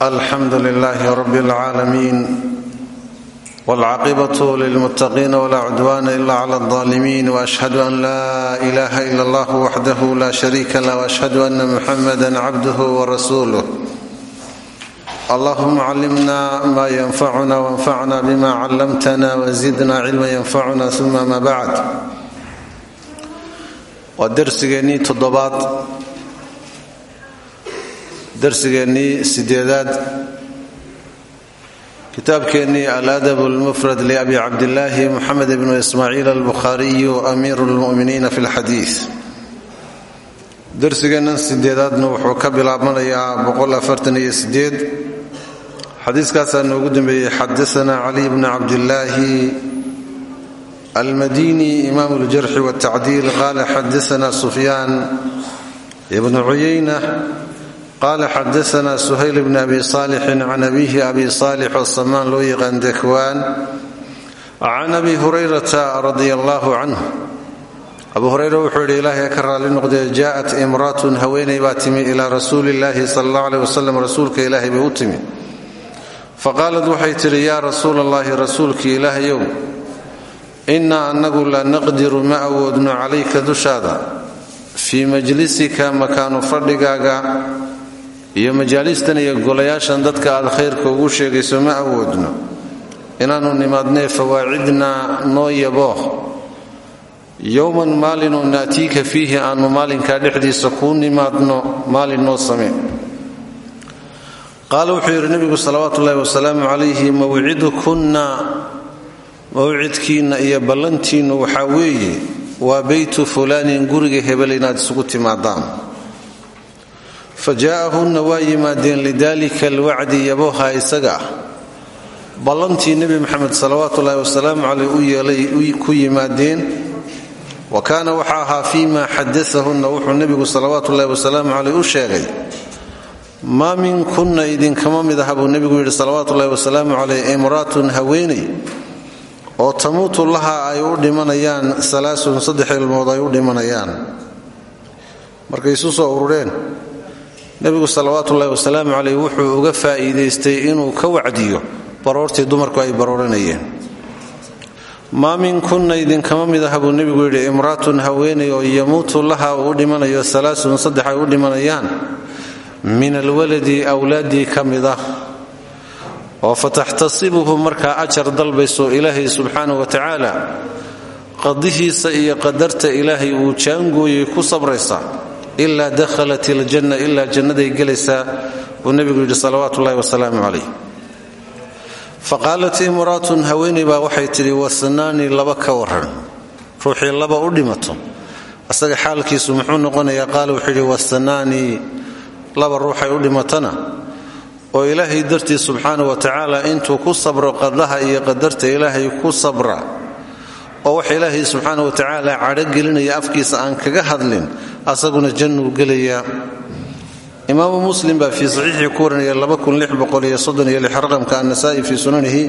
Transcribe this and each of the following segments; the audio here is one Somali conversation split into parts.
alxamdu lilaahi rab اlcaalamiin wاlcaaqibatu lilmuttaqiina wlaa cudwaana ila cla اlظaalimiin washhadu an laa ilaha ila allah waxdahu la shariika lah washhadu ana muxamada cabduh warasuuluh allahuma callimna ma yanfacuna wanfacna bima callamtana wazidna cilma yanfacuna uma ma bacd waa dersigeennii toddobaad darsigeennii sideedaad kitaabkeennii aladab lmufrad liabi cabdillaahi moxamed bnu ismaaciil albukhaariyu amiiru lmuminiina fi lxadiid darsigeennan sideedaadna wuxuu ka bilaabmanayaa xadiiskaasaa noogu dambeeyey xadaana caliy bni cabdillaahi almadini imaamu ljarxi wاtacdiil qaala xadaana sufyaan ibnu cuyayna qala xadaana suhayl bn abi saalixin can abihi abi saalix oo samaan loo yaqaan dakwaan can abi hurayrata radia allahu canhu abu hurayra wuxuu yidhi ilaahay ka raalli noqdee jaءat imraatun haweeney baa timi ilaa rasuuli illaahi sal allah aleh wasalam rasuulka ilaahay bay u timi faqaalad waxay tidhi yaa rasuula allahi rasuulkii ilaahayow innaa annagu la naqdiru ma awoodno calayka dushaada fii majlisika makaanu fadhigaaga iyo majaalistan iyo golayaashan dadka aad khayrka ugu sheegayso ma awoodno. Inaannu nimaadnee fawaacidnaa noo yaboo yowman maalinoo naatiika fiihi aannu maalinkaa dhexdiisa kuu nimaadno maalin noo samee qaala wuxuu yidhi nebigu salawaatu ullaahi wasalaamu calayhi mawcidukunna mawcidkiinna iyo ballantiinnu waxaa weeye waa beytu fulaanin guriga hebel inaad isugu timaadaan fa jaa'ahunna waa yimaadeen lidaalika alwacdi yaboha isaga. Ah ballantii nebi moxamed salawaatu ullaahi wasalaamu caleyh u yeelay ku yimaadeen wa kaana waxa ahaa fii ma xadaahunna wuxuu nebigu salawaatu ullaahi wasalaamu caleyh u sheegay maa minkunna idinkama mid aha buu nebigu yidhi salawaatu ullahi wasalaamu caleyh imraatun haweeney oo tamuutu laha ay u dhimanayaan salaasun saddex ilmood ay u dhimanayaan. Markay isu soo urureen nebigu salawaatuullahi wasalaamu caleyh wuxuu uga faa'iidaystay inuu ka wacdiyo baroortii dumarku ay barooranayeen. Maa minkunna idinkama mid aha buu nebigu yidhi imraatun haweeney oo yamuutu laha uu dhimanayo salaasun saddex ay u dhimanayaan. Min alwaladi awlaaddii ka mid ah. Oo fataxtasibuhu markaa ajar dalbayso ilaahay subxaana wa tacaala. Qadihiisa iyo qadarta ilaahay uu jaangooyay ku sabraysaa ilaa dakhalat iljanna ilaa jannaday gelaysaa buu nebigu yidhi salawaatu ullahi wasalaamu calayh faqaalat imraatun haweeney waxay tidhi wasnaani laba ka waran ruuxii laba u dhimato. Asaga xaalkiisu muxuu noqonayaa qaala wuxuu yidhi wasnaani laba ruuxay u dhimatana oo ilaahay dartii subxaana wa tacaala intuu ku sabro qadaha iyo qadarta ilaahay ku sabra oo wax ilaahay subxaana wa tacaala cadhogelinaya afkiisa aan kaga hadlin asaguna jannuu gelayaa imaamu muslim baa fii saxiixii ku warinaya raqamka annasaa'i fii sunanihi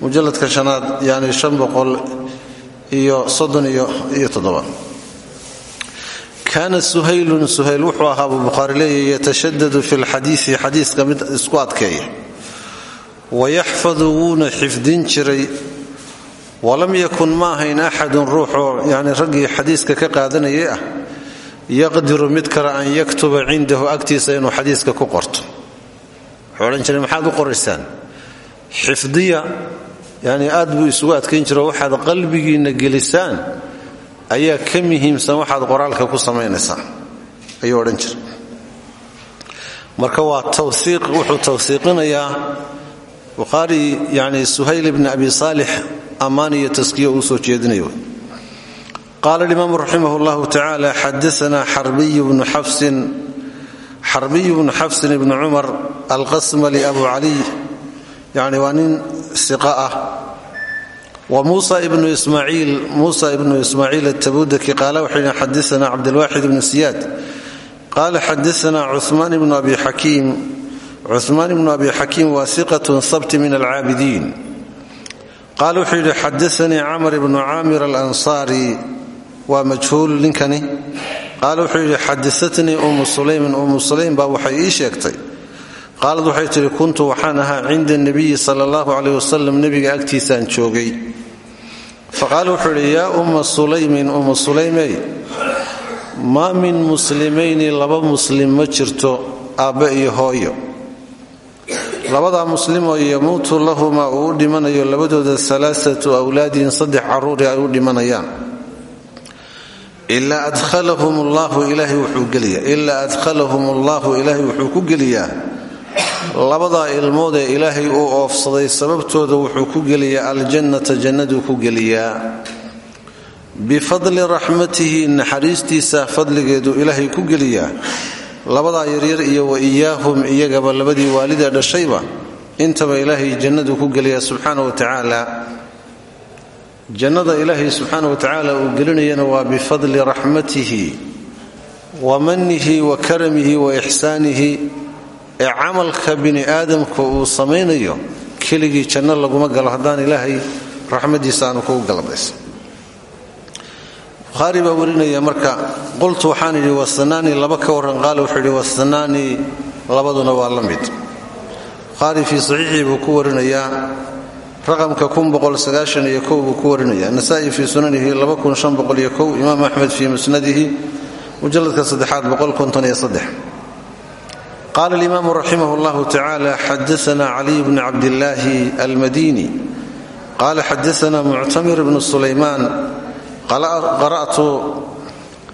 mujalladka shanaad yani kaana suhaylun suhayl wuxuu ahaa buu bukhaari leeyahy yatashadadu fi lxadiisi xadiiska mid isku adkeeya. Wayaxfadu wuuna xifdin jiray walam yakun ma ahayn axadun ruuxoo yani raggii xadiiska ka qaadanayay ah yaqdiru mid kale an yaktuba cindahu agtiisa inuu xadiiska ku qorto. Wuxuu odhan jiray maxaad u qoraysaan? Xifdiya yani aad buu isugu adkayn jiro waxaad qalbigiinna gelisaan? Ayaa ka muhiimsan waxaad qoraalka ku samaynaysaan ayuu odhan jira marka waa tawsiiq wuxuu tawsiiqinayaa bukhaari yani suhayl ibni abi saalix ammaan iyo taskiya uu soo jeedinayo. Qaala alimaamu raximah llahu tacaala xadaana xarbiyu bnu xafsin xarbiyu bnu xafsin ibni cumar alqasmali abu caliy yani waa nin siqa ah. Wmusa ibnu ismaaciil muusa ibnu ismaaciil atabudaki qaala wuxuu yidhi xadaana cabdilwaxid ibnu siyaad. Qaala xadaana cumaan ibnu abi xakiim. Cumaan ibnu abi xakiim waa siqatun sabti min alcaabidiin qaala wuxuu yidhi xadaanii camr ibnu caamir alansaari waa majhuul ninkani qaala wuxuu yidhi xadaatnii umu sulaymin umu sulaym baa waxay ii sheegtay qaalad waxay tidhi kuntu waxaan ahaa cinda nebiyi sala allahu caleyh wasalam nebiga agtiisaan joogay faqaala wuxuu idhi yaa umma sulaymin umma sulaymey maa min muslimayni laba muslim ma jirto aabbe iyo hooyo labadaa muslimoo yamuutu lahumaa uu u dhimanayo labadooda alaasatu awlaadin saddex carruuri ay u dhimanayaan. Ilaa adkhalahum allaahu ilaahay wuxuu ku geliyaa. Labadaa ilmood ee ilaahay uu oofsaday sababtooda wuxuu ku geliyaa. Aljannata jannaduu ku geliyaa. Bifadli raxmatihi naxariistiisa fadligeedu ilaahay ku geliyaa labadaa yaryar iyo wa iyaahum iyagaba labadii waalida dhashayba intaba ilaahay jannadu ku geliyaa subxaana wa tacaala. Jannada ilaahay subxaana wa tacaala uu gelinayana waa bifadli raxmatihi wa manihi wa karamihi wa ixsaanihi ee camalka bini aadamka uu samaynayo. Keligii janno laguma galo haddaan ilaahay raxmadiisa aanu kugu galadays bukhaari baa warinaya marka qultu waxaan idhi wasanaani laba ka warran qaala wuxuu idhi wasanaani labaduna waa la mid. Bukhaari fii saxiixii buu ku warinayaa raqamka buu ku warinaya. Nasa'i fii sunanihi imaam axmed fii musnadihi mujaladka saddexaad qaala alimaamu raximah llahu tacala xadaana caliy bni cabdillaahi almadini qaala xadaana muctamir bnu sulaymaan qara'tu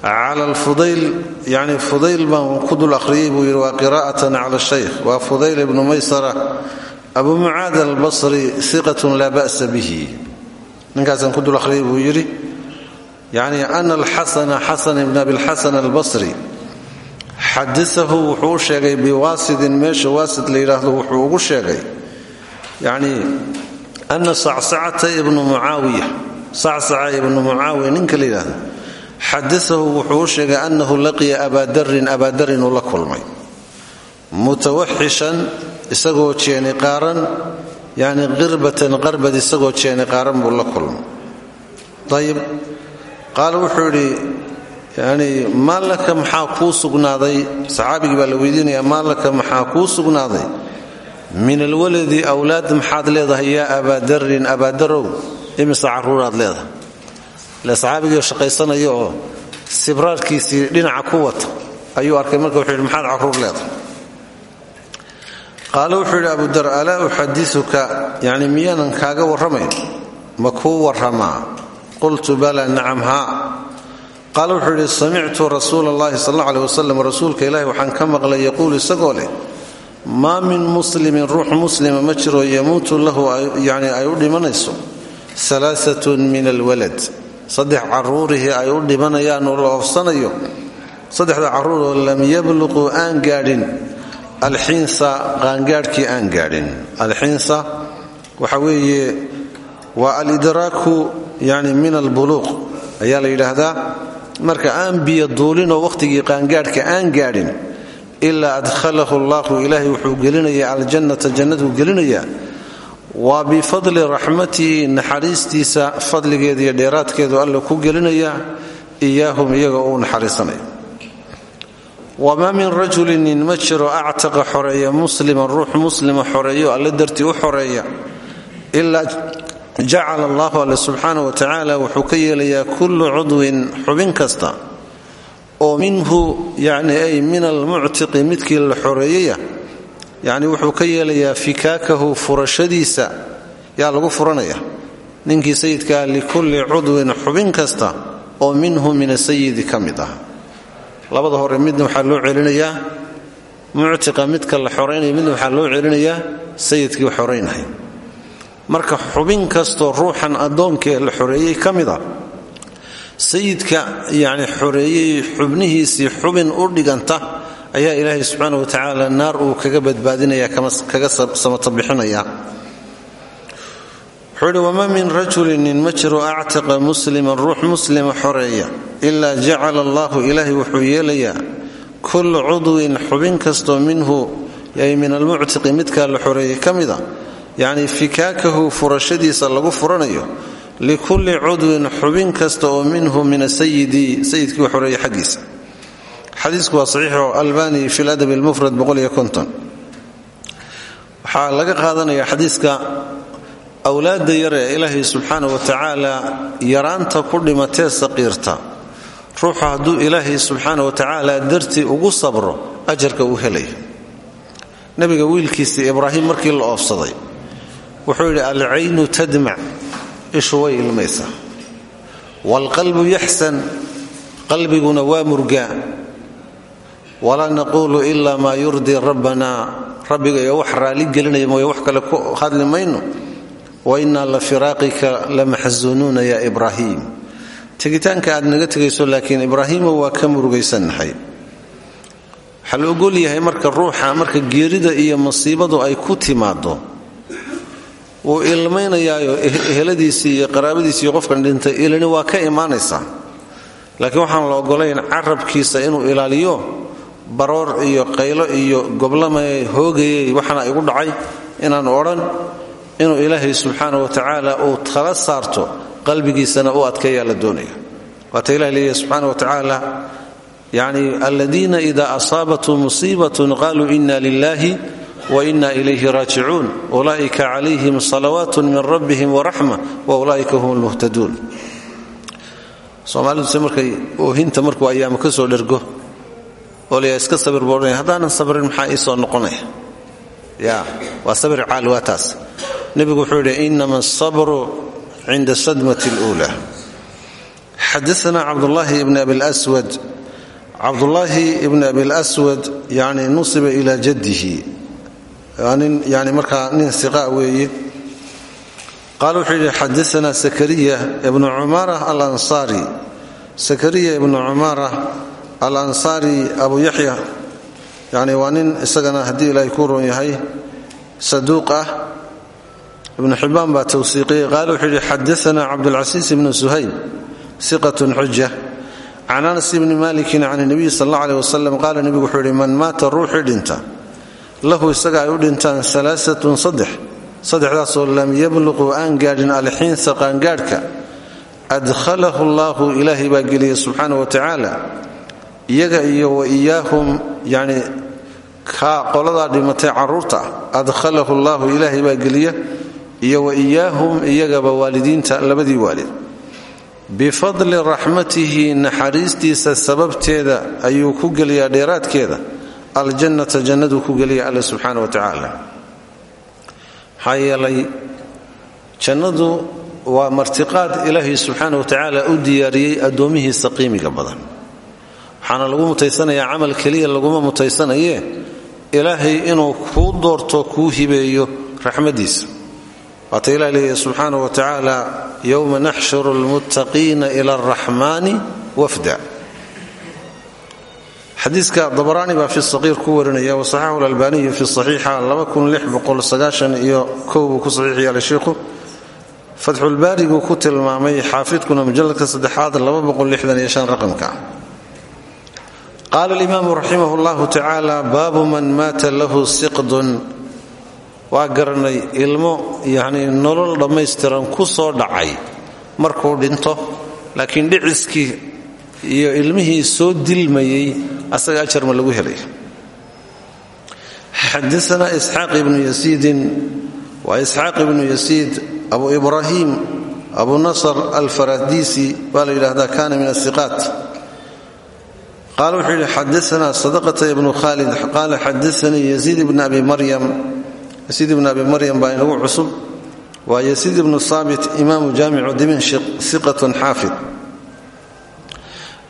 cala lfudayl yani fudayl baan ku dul akhriyey buu yidhi waa qira'atan cala shaykh waa fudayl ibnu maysara. Abu mucaad albasri iqatun laa ba'sa bihi. Ninkaasaan ku dul akhriyey buu yidhi yani ana alxasana xasan ibn abilxasan albasri xadaahu wuxuu u sheegay biwaasidin meesha waasid la yidhaahdo wuxuu ugu sheegay yani ana sacsacata ibnu mucaawiya sacsaca ibnu mucaawiya ninka la yidhaahdo xadaahu wuxuu u sheegay annahu laqiya abaadarin abaadarin la kulmay. Mutawaxishan isagoo jeeni qaaran yani qirbatan qarbad isagoo jeeni qaaran buu la kulmay. Ayib qaala wuxuu yidhi yani maa laka maxaa kuu sugnaaday? Saxaabigii baa la weydiinaya maa maxaa kuu sugnaaday? Min alwaladi awlaad maxaad leedahay yaa abaadarin abaadarow imise caruuraad leedahay. Ile saxaabigii shaqaysanaya sibraarkiisii dhinaca ku wata ayuu arkay. Marka wuxuu yidhi maxaad carruur leedahay? Qaale wuxuu yidhi abudar alaa uxadisuka? Yani miyaanan kaaga warramayn? Ma kuu warramaa. Qultu bala nacam haa. Qaale wuxuu yidhi samictu rasuula allahi sal alla rasuulka ilaahi waxaan ka maqlay yaquulu isagoo leh maa min muslimin ruux muslima ma jiro yamuutu lahu yani ay u dhimanayso alaaatun min alwalad. Saddex caruurihii ay u dhimanayaan oo la oofsanayo. Lam yabluquu aan gaadhin. Alxinsa qaangaadhkii aan gaadhin. Alxinsa waxa weeye waa alidraaku yani min albuluuq. Ayaa la yidhaahdaa marka aan biyo duulinoo wakhtigii qaangaadhka aan gaadhin ilaa adkhalahu allahu ilaahay wuxuu gelinayaa aljannata jannaduu gelinayaa waa bifadli raxmatihi naxariistiisa fadligeeda iyo dheeraadkeedu alla ku gelinayaa iyaahum iyaga uu naxariisanaya wamaa min rajulin nin ma jiro actaqa xoreeya musliman ruux muslima xoreeyo alle dartii u xoreeya ilaa jacala allahu alle subxaana wa tacaala wuxuu ka yeelayaa kullu cudwin xubin kasta oo minhu yani ay min almuctiqi midkii la xoreeyaya yacni wuxuu ka yeelayaa fikaakahu furashadiisa. Yaa lagu furanaya. Ninkii sayidkaa likulli cudwin xubin kasta oo minhu min asayidi ka mid ah. Labada hore midna waxaa loo celinayaa. Muctiqa midka la xoraynaya midna waxaa loo celinayaa. Sayidkii xoraynay marka xubin kastoo ruuxan addoonkee la xoreeyey ka sayidka yani xoreeyey xubnihiisii xubin u dhiganta ayaa ilaahay subxaana wa tacaala naar uu kaga badbaadinaya kaga samatabixinaya wuxuu ihi wamaa min rajulin nin ma jiro musliman ruux muslima xoreeya ilaa jacala allahu ilaahay wuxuu yeelayaa kulla cudwin xubin kastoo minhu ay min almuctiqi midkaa la xoreeyey ka mida yacni fikaakahu furashadiisa lagu furanayo likulli cudwin xubin kasta oo minhu min asayidi sayidkii xoreeye xaggiisa xadiisku waa saxiixo albani fi ladab lmufrad waxaa laga qaadanaya xadiiska awlaadda yar ee ilaahay subxaana wa tacaala yaraanta ku dhimatee saqiirta. Ruuxu hadduu ilaahay subxaana wa tacaala dartii ugu sabro ajarka uu helaya nebiga wiilkiisii ibraahim markii la oofsaday wuxuu yidhi alcaynu tadmac ishu way ilmaysaa. Waalqalbu yaxsan qalbiguna waa murgaa walaa naquulu ilaa maa yurdii rabbana rabbiga wax raali gelinaya mooye wax kale ku hadli mayno. Wa innaa la firaaqika la maxsuunuuna ya ibraahiim tegitaanka aad naga tegayso laakiin ibraahiimo waa ka murugaysannahay. Waxaa la ogol yahay marka ruuxa marka geerida iyo masiibadu ay ku timaado wuu ilmaynayaayo eheladiisii iyo qaraabadiisii iyo qofkan dhintay ilani waa ka imaanaysaa laakiin waxaan la ogolayn carabkiisa inuu ilaaliyo baroor iyo qaylo iyo goblamay hoogayay waxaana igu dhacay inaan odhan inuu ilaahay subxaana wa tacaala uu tala saarto qalbigiisana u adkeeyaa la doonaya waata ilah leeyahy subxaana wa tacaala yani aladiina ida asaabathum musiibatun qaluu ina lilahi wa ina ilayhi raajicuun. Ulaa'ika calayhim salawaat min rabbihim waraxma wa ulaa'ika hum lmuhtaduun soomaaliduse markay oohinta markuu ayaamo ka soo dhergo oo layaa iska sabir boodhanaya haddaanan sabrin maxaa ii soo noqonaya? Ya waa sabir caal waa taas. Nebigu wuxuu yidhi inama asabru cinda sadmati اluula xadaana cabdullaahi ibni abilswad cabdullaahi ibni abilswad yani nusiba ila jaddihi. Yani markaa nin iqa weeye qaal wuxuu yidhi xadaana sakariya ibnu cumaara alansaari. Sakariya ibnu cumaara alansaari abu yaxya yani waa nin isagana haddii ilaahay ku roon yahay saduuq ah. Ibnu xibbaan baa tawsiiqiyey. Qaal wuxuu yidhi xadaana cabdulcasiis ibnu suhayb siqatun xuja can anas ibni malikin can nabiyi sal alla aleh wasalam qaala nebigu man maata ruuxii dhinta lahu isaga ay u dhintaan alaaatun saddex saddexdaasoo lam yabluquu aan gaadhin alxiinsa qaangaadhka adkhalahu allaahu ilaahay baa geliya subxaana wa tacaala iyaga iyo wa iyaahum yani ka qoladaa dhimatay carruurta ah adkhalahu allaahu ilaahay baa geliya iyo wa iyaahum iyagaba waalidiinta labadii waalid. Bifadli raxmatihi naxariistiisa sababteeda ayuu ku geliyaa dheeraadkeeda. Aljannata jannaduu ku geliya alle subxaana wa tacaala. Maxaa yeelay jannadu waa martiqaad ilaahay wa tacaala u diyaariyey addoomihiisa qiimiga badan waxaana lagu mutaysanayaa camal keliya laguma mutaysanayee ilaahay inuu kuu doorto kuu hibeeyo raxmadiisa. Waata ilah leeyahy subxaana wa tacaala yowma naxshuru lmuttaqiina ila araxmaani wafda. Xadiiska dabaraani baa fi saqiir ku warinaya wasaxaxu lalbaaniyu fi saxiixa iyo buu ku saxiix yeelay shiikhu fatxulbaariguu ku tilmaamay xaafidkuna mujalladka saddexaad raqamka qaala alimaamu raximah llahu tacaala baabu man maata lahu siqdun waa garanay ilmo yanii nolol dhammaystiran ku soo dhacay. Markuu dhinto laakiin dhiciskii iyo ilmihii soo dilmayey asaga ajar ma lagu helay. Xadaana isxaaq ibnu yasiidin waa isxaaq ibnu yasiid abu ibraahim abu nasr alfaradiisi baa la kana min asiqaat qaala wuxuu yidhi xadaana sadaqata ibnu khalid qaala xadaanii yaziid ibn abi maryam yasiid ibn abi maryam baa inagu cusub waa yasiid ibnu saabit imaamu jaamicu dimashq siqatun xaafid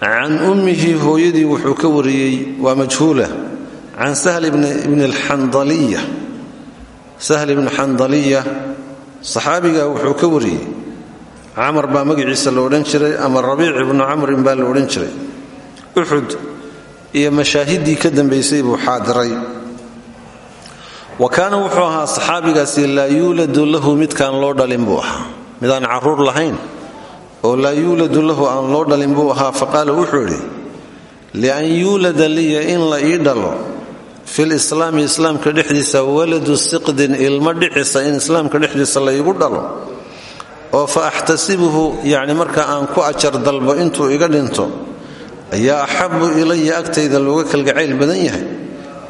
can ummihi hooyadii wuxuu ka wariyey waa majhuula can sahl ibni xandaliya sahl ibni xandaliya saxaabiga wuxuu ka wariyey camar baa magaciisa la odhan ama rabiic ibnu camrin baa la jiray uxud iyo mashaahiddii ka dambaysay buu xaadiray. Wa kaana wuxuu ahaa saxaabigaasi laa yuuladu lahu midkaan loo dhalin buu ahaa. Midaan carruur lahayn oo laa yuuladu lahu aan loo dhalin buu ahaa. Faqaala wuxuu idhi lian yuulada liya in la ii dhalo fil islaami islaamka dhexdiisa waladu siqdin ilmo dhicisa in islaamka dhexdiisa laygu dhalo oo fa axtasibuhu yacni marka aan ku ajar dalbo intuu iga dhinto ayaa axabu ilaya agtayda looga kalgacayl badan yahay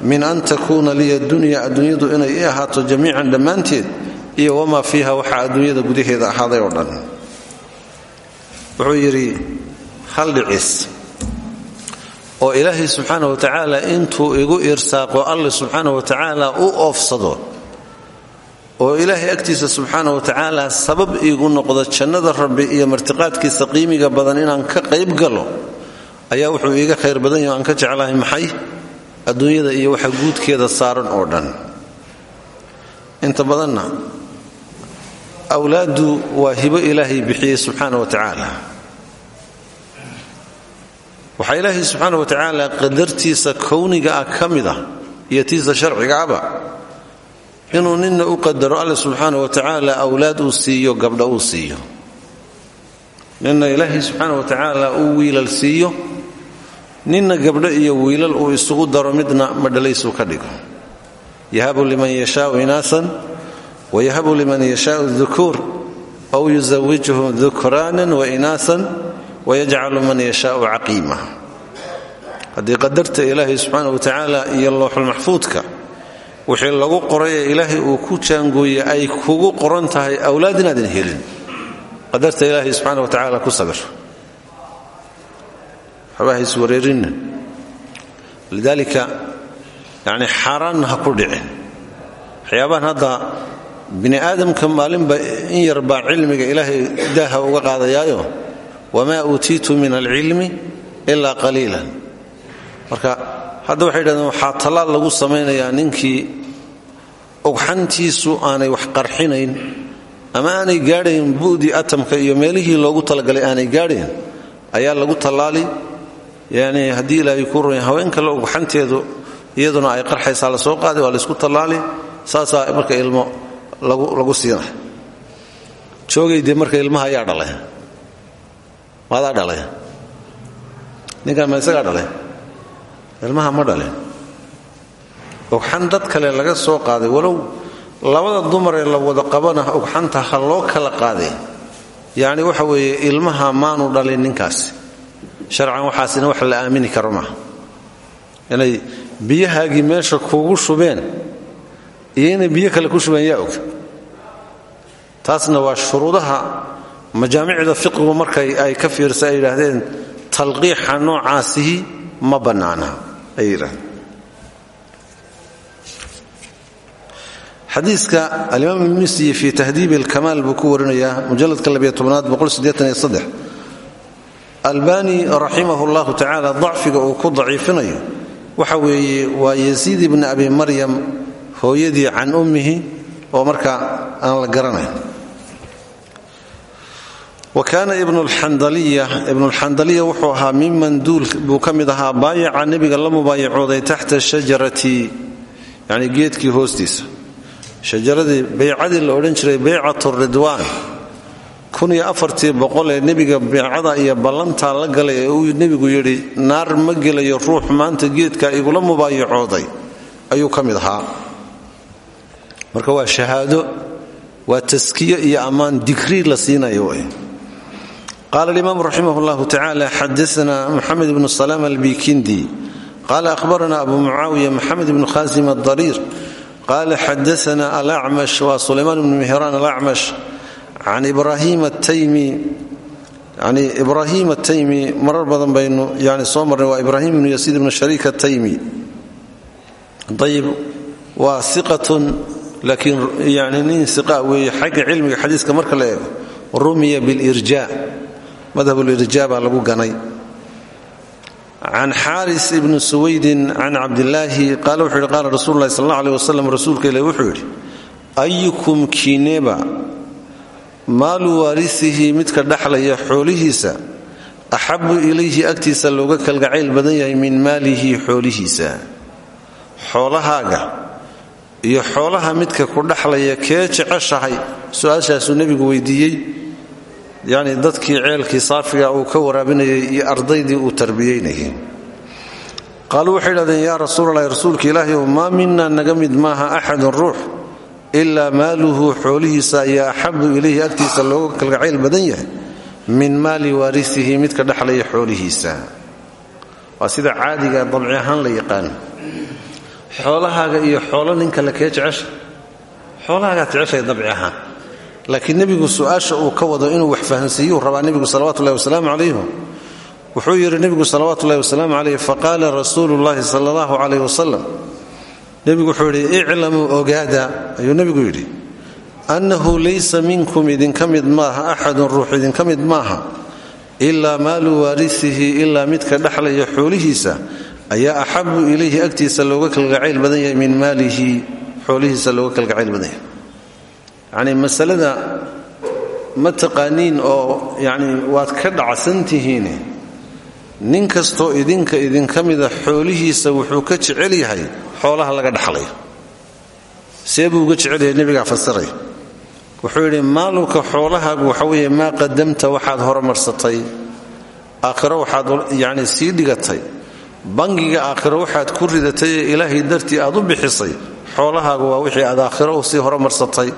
min an takuuna liya dunya adduunyadu inay i ahaato jamiican dhammaanteed iyo wamaa fiiha waxaa adduunyada gudaheeda ahaaday oo dhan. Wuxuu yidhi hal dhicis oo ilaahay subxaana wa tacaala intuu igu irsaaqo alle subxaana wa tacaala u oofsado oo ilaahay agtiisa subxaana wa tacaala sabab iigu noqdo jannada rabbi iyo martiqaadkiisa qiimiga badan inaan ka qayb ayaa wuxuu iiga khayr badan yaho aan ka jeclahay maxay? Adduunyada iyo waxa guudkeeda saaran oo dhan. Inta badanna awlaaddu waa hibo ilaahay bixiyey subxaana wa tacaala. Waxaa ilaahay subxaana wa tacaala qadartiisa kowniga ah ka mid ah iyo tiisa sharcigaaba inuu ninna u qadaro alle subxaana wa tacaala awlaad uu siiyo gabdha uu siiyo. Ninna ilaahay subxaana wa tacaala uu wiilal siiyo ninna gabdho iyo wiilal uu isugu daro midna madhalaysuu ka dhigo. Yahabu liman yashaau inaasan wayahabu liman yashaau dukuur aw yusawijuhum dukraanan wainaasan wayajcalu man yashaau caqiima. Haddii qadarta ilaahay subxaana wa tacaala iyo looxulmaxfuudka wixii lagu qoray ee ilaahay uu ku jaangooye ay kugu qoran tahay awlaad inaadan helin. Qadarta ilaahay subxaana wa tacaala ku sabir waxba haiswareerinna lidaalika yacni xaaraanna ha ku dhicin. Waxyaabahan hadda bini aadamka maalinba in yar baa cilmiga ilaahay daaha uga qaadayaayo wamaa uutiitu min alcilmi ilaa qaliilan. Marka hadda waxay yidhahdeen waxaa tallaal lagu samaynayaa ninkii ogxantiisu aanay wax qarxinayn ama aanay gaadhayn bu'dii atamka iyo meelihii loogu talagalay aanay gaadhayn ayaa lagu tallaali yani haddii ilaahay kuu runya haween kale ogxanteedu iyaduna ay qarxaysaa la soo qaaday waa laysku tallaali saasaa marka ilmo lagu siinay joogaydee marka ilmaha ayaa dhalay maadaa dhalay ninkan ma isagaa dhalay ilmaha ma dhalin. Ogxan dad kale laga soo qaaday walow labada dumar ee la wada qabana ogxanta ha kala qaaday yacni waxa weeye ilmaha maanu dhalin ninkaasi sharcan waxaasina wax la aamini karo maaha inay biyahaagii meesha kuugu shubeen iyo inay biyo kale ku shubeen yaa og. Taasna waa shuruudaha majaamicda fiqigu markay ay ka fiirsa ay yidhaahdeen talqiixa noocaasihi ma bannaana ay yidhahdeen xadiiska alimaam ilmisiyi fii tahdiibi alkamaal buu ku warinayaa mujalladka labyotobnaad albani raximah llahu tacaala dacfiga uu ku daciifinayo waxa weeye waa yasiid ibni abi maryam hooyadii can ummihi oo markaa aan la garanayn. Wa kaana ibnulxandaliya ibnulxandaliya wuxuu ahaa miman duul buu ka mid ahaa baayaca nebiga la mubaayacooday taxta shajarati yani geedkii hoostiisa. Shajaradii baycadii la odhan jiray baycat ridwaan ee nebiga beecada iyo ballantaa la galay ee uu nebigu yidhi naar ma gelayo ruux maanta geedka igula mubaayacooday ayuu ka mid ahaa. Marka waa shahaado waa taskiyo iyo ammaan digrii la siinayo qaala alimaam raximah llahu tacala xadaana moxamed ibnu salaam albikindi qaala ahbarana abu mucaawiya moxamed ibnu khaasim adariir qaala xadaana alacmash waa sulaymaan ibnu mihraan alacmash can ibrahim ataymi marar badan baynu yani soo marnay waa ibraahim ibnu yasiid ibnu shariik ataymi ayib waa iqatun laakiin yani nin iqa weeye xagga cilmiga xadiiska marka la eego rumiya bilirja madhabulirja baa lagu ganay. Can xaaris ibni suwaydin can cabdilaahi qaala wuxuu yidhi qaala rasuulu lahi sal alla aleh wasalam rasuulka ilahi wuxuu maalu waarisihi midka dhaxlaya xoolihiisa axabu ilayhi agtiisa looga kalgacayl badan yahay min maalihi xoolihiisa. Xoolahaaga iyo xoolaha midka ku dhaxlaya kee jeceshahay su'aashaasuu nebigu weydiiyey. Yacni dadkii ceelkii saafiga uu ka waraabinayay iyo ardaydii uu tarbiyeynayay. Qaaluu waxay idhahdeen yaa rasuulalahi rasuulka ilaahi maa mina naga mid maaha axadun ruux ilaa maaluhu xoolihiisa ayaa axabu ilayhi agtiisa looga kalgacayl badan yahay min maali waarisihi midka dhexlaya xoolihiisa. Waa sida caadiga dabci ahaan la yaqaan. Xoolahaaga iyo xoolo nin kale kee jecesha. Xoolahaagaa jeceshay dabci ahaan. Laakiin nebigu su'aasha uu ka wado inuu wax fahansiiyuu rabaa nebigu salawatullahi wasalaamu calayhu wuxuu yidhi nebigu salawatullahi wasalaamu calayh faqaala rasuulu llahi sala allahu calayh nebigu wuxuu yidhi iclamuu ogaada ayuu nebigu yidhi. Annahu laysa minkum idinka mid maaha axadun ruux idinka mid maaha ilaa maalu waarisihi ilaa midka dhexlaya xoolihiisa ayaa axabu ilayhi agtiisa looga kalgacayl badan yahay min maalihi xoolihiisa looga kalgacayl badan yahay yacnii masalada ma taqaaniin oo yacni waad ka dhacsan tihiin nin kastoo idinka idinka mida xoolihiisa wuxuu ka jecel yahay xoolaha laga dhaxlayo see buu uga jecel yahay nebigaa fasiray. Wuxuu yidhi maaluka xoolahaagu waxa weeye maa qadamta waxaad hormarsatay aakhiro waxaad yacni sii dhigatay. Bangiga aakhiro waxaad ku ridatay ee ilaahay dartii aad u bixisay. Xoolahaagu waa wixii aad aakhiro u sii hormarsatay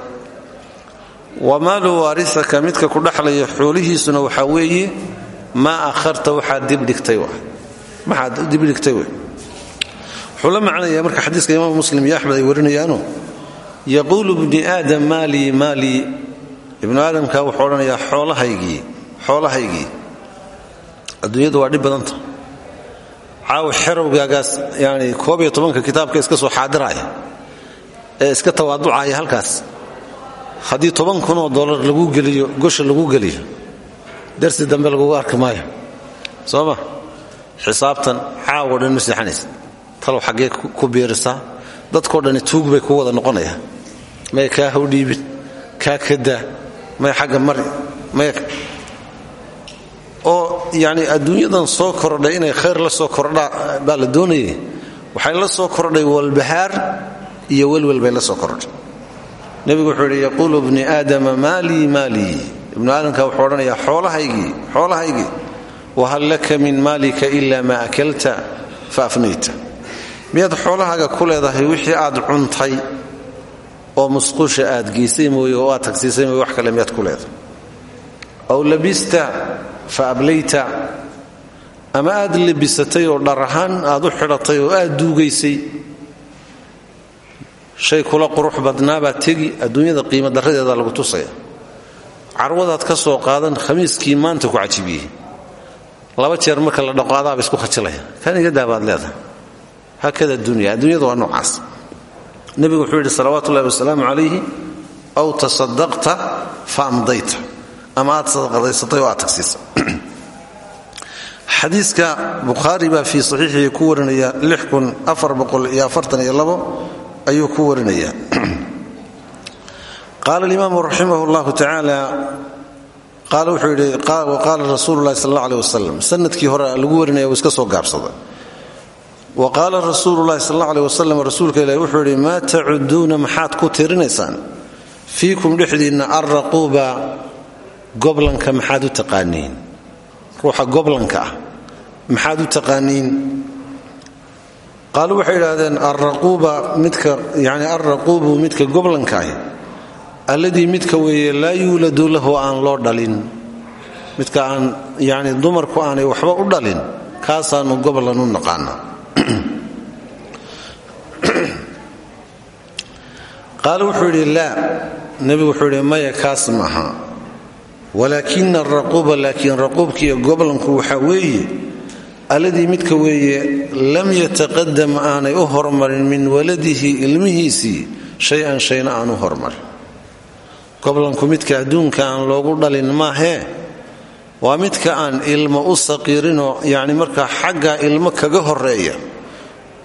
wa maalu waarisaka midka ku dhexlaya xoolihiisuna waxaa weeye maa akharta waxaad dibdhigtay maxaad dibdhigtay wey wuxuu la macnayaa marka xadiiska imaam muslim iyo axmed ay warinayaano yaquulu bni aadam maalii maalii ibnu aadamka wuxuu odhanayaa xoolahaygii xoolahaygii adduunyadu waa dhib badanta. Caawa xerowgaagaas yani koob iyo tobanka kitaabka iska soo xaadiraya ee iska tawaaducaya halkaas. Haddii toban kunoo dollar lagu geliyo gosha lagu geliyo darsi dambe lagugu arki maayo. Soo ma? Xisaabtan caawo dhan ma seexanaysa talow xaggee ku biirisaa dadkoo dhani tuug bay ku wada noqonayaan may kaa haw dhiibin kaa kadaa may xagga mari may oo yacni adduunyadan soo kordhay inay khayr la soo kordhaa baa la doonayay. Waxay la soo kordhay walbahaar iyo welwel bay la soo kordhay nebigu wuxuu yidhi yaquulu bni aadama maalii maalii ibnu aadamka wuxuu odhanayaa xoolahaygii xoolahaygii wahal laka min maalika ila maa akalta fa afnayta miyaad xoolahaaga ku leedahay wixii aad cuntay oo musquusha aad geysay mooye oo aad tagsiisay mooye wax kale miyaad ku leedahay? Aw labista fa ablayta ama aad labisatay oo dhar ahaan aad u xidhatay oo aad duugaysay? Shay kula qurux badnaabaad tegi adduunyada qiimo darradeeda lagu tusaya. Carwadaad ka soo qaadan khamiiskii maanta ku cajibiyey laba jeer marka la dhaqo isku khajilaya. Kan iga daabaad leedahay haakada dunya. Adduunyada waa noocaas. Nebigu wuxuu yidhi salawaatu ullahi wasalaamu calayhi. Aw tasadaqta fa ama aad sadaqadaysatay oo aad tagsiisa. Xadiiska bukhaari baa fii ku warinaya ayuu ku warinaya qaala alimaamu raximah llahu tacaala qaala wuxuu yidhi waqaala rasuulu llahi sal alla aleh wasalam sannadkii hore lagu warinaya iska soo gaabsaday wa qaala rasuulu llahi sal alla aleh wasalam rasuulka ilahi wuxuu yidhi maa tacuduuna maxaad ku tirinaysaan? Fiikum dhexdiinna alraquuba goblanka maxaad u taqaaniin. Ruuxa goblanka ah maxaad u taqaaniin? Qaaluu waxay idhaahdeen alraquuba midka yani alraquubu midka goblankaah alladii midka weeye laa yuuladu lahu aan loo dhalin. Midka aan yani dumarku aanay waxba u dhalin kaasaanu goblan u qaal wuxuu yidhi laa nebigu wuxuu yidhi maya kaas maaha walaakina araquuba laakiin raquubkiiyo goblanku waxaa weeye alladii midka weeye lam yataqadam aanay u hormarin min waladihi ilmihiisii shay-an shayna aan u hormarin. Goblanku midka adduunka aan loogu dhalin maahee waa midka aan ilmo u saqiirinoo yacni markaa xagga ilmo kaga horreeya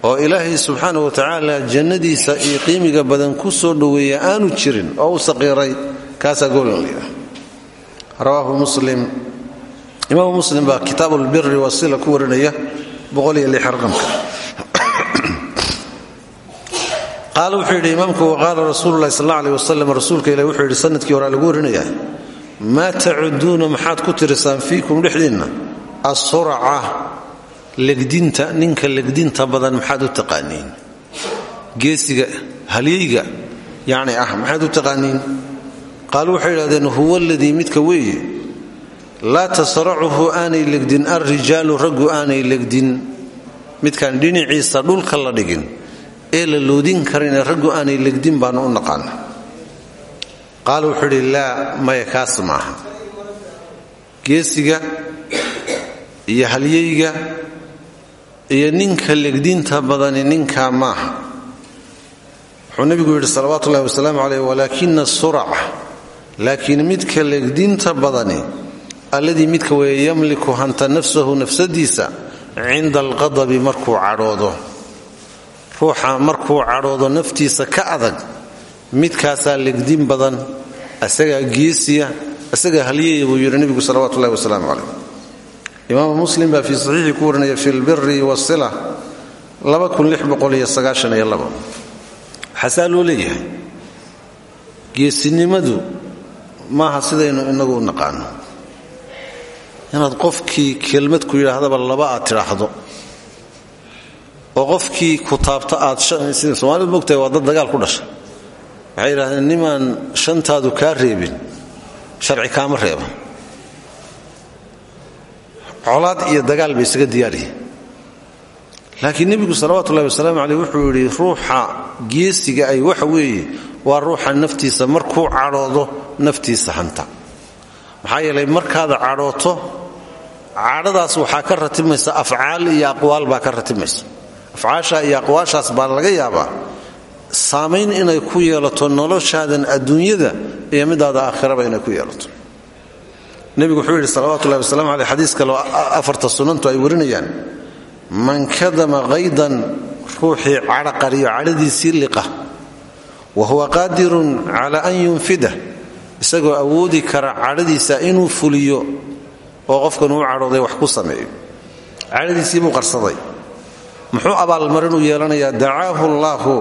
oo ilaahay subxaana wa tacaala jannadiisa iyo qiimiga badan ku soo dhoweeya aanu jirin oo u saqiiray kaasaa goblan layidhaha rawaahu muslim. Imaamu muslim baa kitaab lbiri wasila ku warinaya qaala wuxuu yidhi imaamku waqaala rasuulu lahi sal aleh wasalam rasuulka ilah wuxuu yidhi sannadkii horaa lagu warinaya maa tacuduuna maxaad ku tirisaan fiikum dhexdiinna? Asuraca legdinta ninka legdinta badan maxaad u taqaaniin? Geesiga halyeyga yani ah maxaad u taqaaniin? Qaalu waxay idhahdeen huwa aladii midka weeye. Laa tasracuhu aanay legdin alrijaalu raggu aanay legdin. Midkaan dhinaciisa dhulka la dhigin ee la loodin karinee raggu aanay legdin baanu u qaala wuxuu idhi laa maya kaas geesiga iyo halyeyga iyo ninka legdinta badani ninkaa maaha. Wuxuu nebigu yidhi salawaatu ullahi wasalaamu caleyh walaakina suraca laakiin midka legdinta badani alladii midka weeye yamliku hanta nafsahu nafsadiisa cinda alqadabi markuu cadhoodo. Ruuxa markuu cadhoodo naftiisa ka adag midkaasaa legdin badan asagaa geesiya asagaa halyaya buu yidhi nebigu salawatu ullahi wasalaamu caleyh imaamu muslim baa fii saxiixii ku warinaya fi lbiri wasila waxaasaa loo leeyahay? Geesinimadu maaha sidaynu inagu u naqaano. Inaad qofkii kelmad ku yidhaahdaba laba aad tidhaahdo oo qofkii ku taabto aad sida soomaalida mogtahay waa dad dagaal ku dhasha waxay yidhahdeen nimaan shantaadu kaa reebin sharci kaama reeba. Colaad iyo dagaal bay isaga diyaariya laakiin nebigu salawaatu ullahi wasalaamu wuxuu yidhi ruuxa geesiga ay waxa weeye waa ruuxa naftiisa markuu cadhoodo naftiisa hanta. Maxaa yeelay markaad cadhooto cadhadaas waxaa ka ratimaysa afcaal iyo aqwaal baa ka ratimaysa afcaasha iyo aqwaashaas baa laga yaabaa saamayn inay ku yeelato noloshaadan adduunyada iyo midaada aakhiraba inay ku yeelato. Nebigu wuxuu yidhi salawatullahi wasalamu caleyh xadiis kaleo afarta sunantu ay warinayaan man kadama qaydan ruuxii cadha qariyo cadhadiisii liqa wa huwa qaadirun cala an yunfida isagoo awoodi kara cadhadiisa inuu fuliyo oo qofkan uu cadhooday wax ku sameeyo. Cadhadiisii buu qarsaday. Muxuu abaalmarinuu yeelanayaa dacaahu allaahu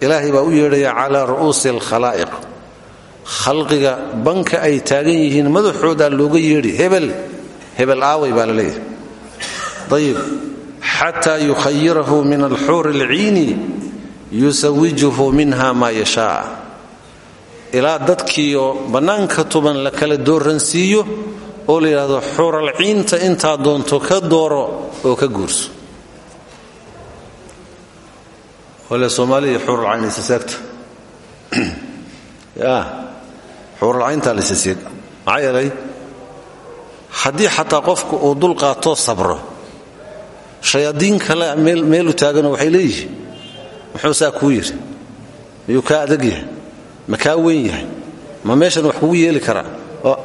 ilaahay baa u yeedhaya calaa ru'uusi alkhalaa'iq. Khalqiga banka ay taagan yihiin madaxoodaa looga yeedhi hebel hebel aaway baa la leeyahay. Ayib xataa yukhayirahu min alxuuri alciini yusawijuhu minha maa yashaa. Ilaa dadkiioo bannaanka tuban la kala dooransiiyo oo la yidhahdo xuuralciinta intaa doonto ka dooro oo ka guurso wale soomaaliya xuuralcayn isaseegta ya. Xuuralcayntaa la isaseeg maxaa yeelay haddii xataa qofku uu dul qaatoo sabro. Shayaadiin kale meelu taagano waxay leeyihiin. Muxuu saa kuu yidhi? Miyuu kaa adag yahay. Ma kaa weyn yahay. Ma meeshan wax kugu yeeli karaa? Oo